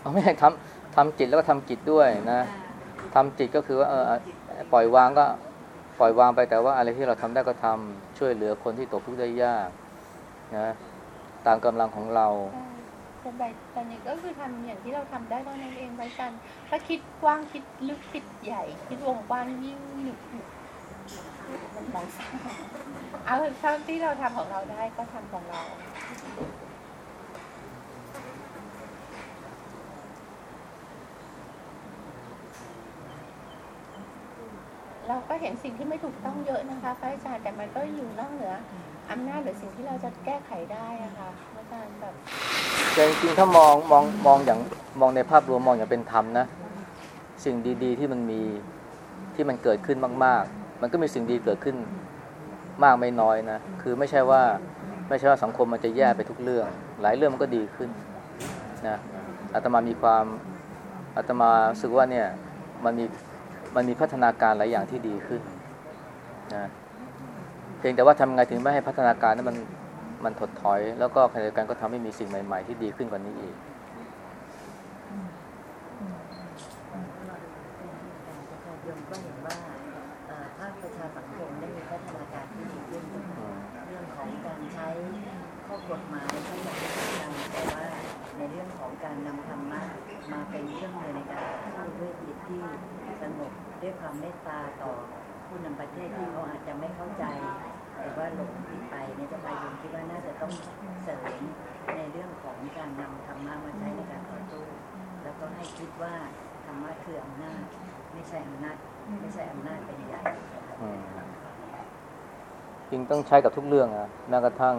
เอาไม่ใช่ทำทำจิตแล้วก็ทำจิตด้วยนะทำจิตก็คือว่าเออปล่อยวางก็ปล่อยวางไปแต่ว่าอะไรที่เราทำได้ก็ทำช่วยเหลือคนที่ตกทุกข์ได้ยากนะตามกำลังของเราใช่แต่ใบตอนนี้ก็คือทำอย่างที่เราทำได้เท่านั้นเองไปกันถ้าคิดกว้างคิดลึกคิดใหญ่ คิดวงกว้างยิ่งลึกมันมองซ้ายเอาเท่าที่เราทำของเราได้ก็ทำของเรา เราก็เห็นสิ่งที่ไม่ถูกต้องเยอะนะคะพระอาจารย์แต่มันก็อยู่นอกเหนืออำนาจหรือสิ่งที่เราจะแก้ไขได้อะค่ะพระอาจารย์แบบแต่จริงๆถ้ามองมองมองอย่างมองในภาพรวมมองอย่างเป็นธรรมนะ สิ่งดี ๆ ที่มันมีที่มันเกิดขึ้นมาก ๆ มันก็มีสิ่งดีเกิดขึ้นมากไม่น้อยนะคือไม่ใช่ว่าไม่ใช่ว่าสังคมมันจะแย่ไปทุกเรื่อง หลายเรื่องมันก็ดีขึ้นนะอาตมามีความอาตมาสึกว่าเนี่ยมันมี มันมีพัฒนาการหลายอย่างที่ดีขึ้นนะเพียงแต่ว่าทำไงถึงไม่ให้พัฒนาการนั้นมันมันถดถอย แล้วก็ขณะเดียวกันก็ทำให้มีสิ่งใหม่ ๆ ที่ดีขึ้นกว่านี้อีกยมก็เห็นว่าเอ่อภาคประชาสังคมได้มีพัฒนาการที่ดีขึ้นเรื่องของการใช้ข้อกฎหมายที่างที่ทำแต่ว่า ในเรื่องของการนำธรรมะมาเป็นเครื่องมือในการต่อสู้ด้วยจิตที่สงบด้วยความเมตตาต่อผู้นำประเทศที่เขาอาจจะไม่เข้าใจแต่ว่าหลงผิดไปในเจ้าพายโยมคิดว่าน่าจะต้องเสริมในเรื่องของการนำธรรมะมาใช้ในการต่อสู้แล้วก็ให้คิดว่าธรรมะคืออำนาจไม่ใช่อำนาจไม่ใช่อำนาจเป็นใหญ่จริงต้องใช้กับทุกเรื่องอะแม้กระทั่ง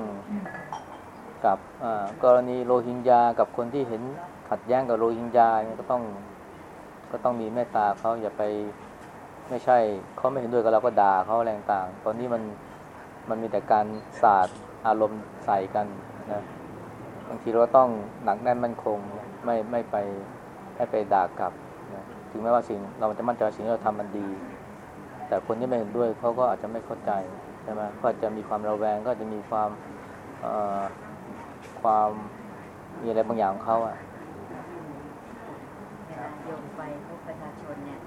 กับกรณีโรฮิงญากับคนที่เห็นขัดแย้งกับโรฮิงญาก็ต้องก็ต้องมีเมตตาเขาอย่าไปไม่ใช่เขาไม่เห็นด้วยกับเราก็ด่าเขาอะไรต่าง ตอนนี้มันมันมีแต่การสาดอารมณ์ใส่กันนะบางทีเราต้องหนักแน่นมั่นคงไม่ไม่ไปไม่ไปด่ากลับนะถึงแม้ว่าสิ่งเราจะมั่นใจสิ่งที่เราทำมันดี แต่คนที่ไม่เห็นด้วยเขาก็อาจจะไม่เข้าใจใช่ไหมก็จะมีความระแวงก็จะมีความ ความมีอะไรบางอย่างของเขาอะเวลาโยมไปพบประชาชนเนี่ย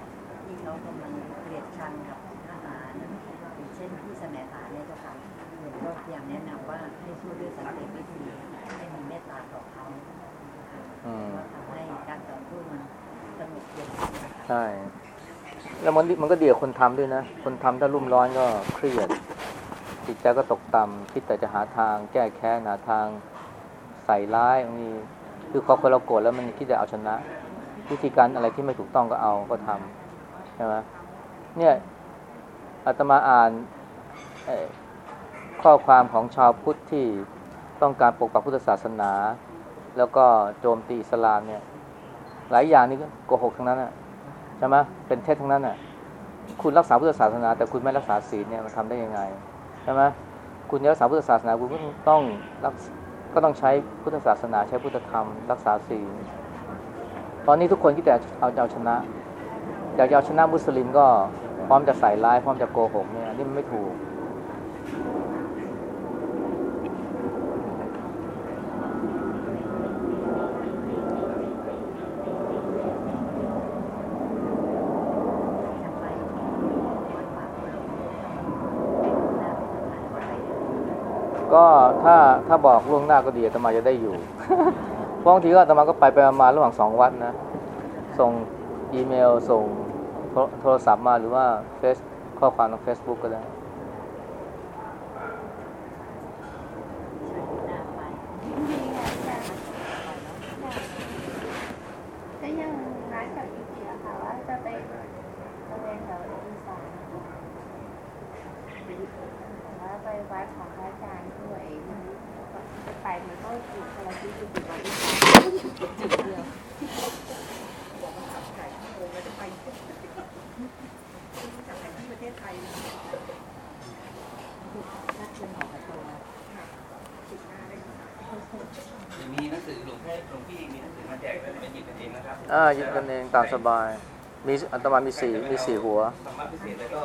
ที่เขากำลังเกลียดชังกับทหารอย่างเช่นที่แสมสารเนี่ยเจ้าค่ะโยมก็พยายามแนะนำว่าให้ช่วยด้วยสันติวิธีให้มีเมตตาต่อเขาอืมว่าทำให้การต่อสู้มันสงบเย็นใช่แล้วมันมันก็เดียวคนทำด้วยนะ คนทำถ้ารุ่มร้อนก็เครียดจิตใจก็ตกต่ำคิดแต่จะหาทางแก้แค้นหาทาง ใส่ร้ายมีคือพอคนเราโกรธแล้วมันคิดจะเอาชนะ วิธีการอะไรที่ไม่ถูกต้องก็เอาก็ทำใช่ไหมเนี่ยอาตมาอ่านข้อความของชาวพุทธที่ต้องการปกปักพุทธศาสนา แล้วก็โจมตีอิสลามเนี่ย หลายอย่างนี่ก็โกหกทั้งนั้นอะใช่ไหมเป็นเท็จทั้งนั้นอะ คุณรักษาพุทธศาสนา แต่คุณไม่รักษาศีลเนี่ยมันทำได้ยังไงใช่ไหมคุณจะรักษาพุทธศาสนาคุณก็ต้องรัก ก็ต้องใช้พุทธศาสนาใช้พุทธธรรม รักษาศีลตอนนี้ทุกคนคิดแต่เอาจเอาชนะอยากจะเอาชนะมุสลิมก็พร้อมจะใส่ร้ายพร้อมจะโกหกเนี่ยนี่มันไม่ถูก จะไปวัดป่าคนหลงหน้าเป็นสถานไปเดิน ก็ ถ้าบอกล่วงหน้าก็ดีอาตมาจะได้อยู่เพราะบางทีก็อาตมาก็ไปไปมาๆระหว่างสองวัดนะ ส่งอีเมลส่งโทรโทรศัพท์มาหรือว่าเฟซข้อความทาง Facebook ก็ได้ ก็ยังนัดกับอีกทีอะค่ะว่าจะไปตระเวนแถวอีสานแต่ว่าไปวัดของพระอาจารย์ด้วย จะไปมันก็อยู่คนละที่จุดเดียวจุดเดียว จะมีหนังสือหลวงพี่หลวงพี่มีหนังสือมาแจกแล้วเป็นหยิบกันเองนะครับ อ่าห ยิบกันเองตามสบาย มีอัตมามีสี่มีสี่หัวสามารถพิเศษแล้วก็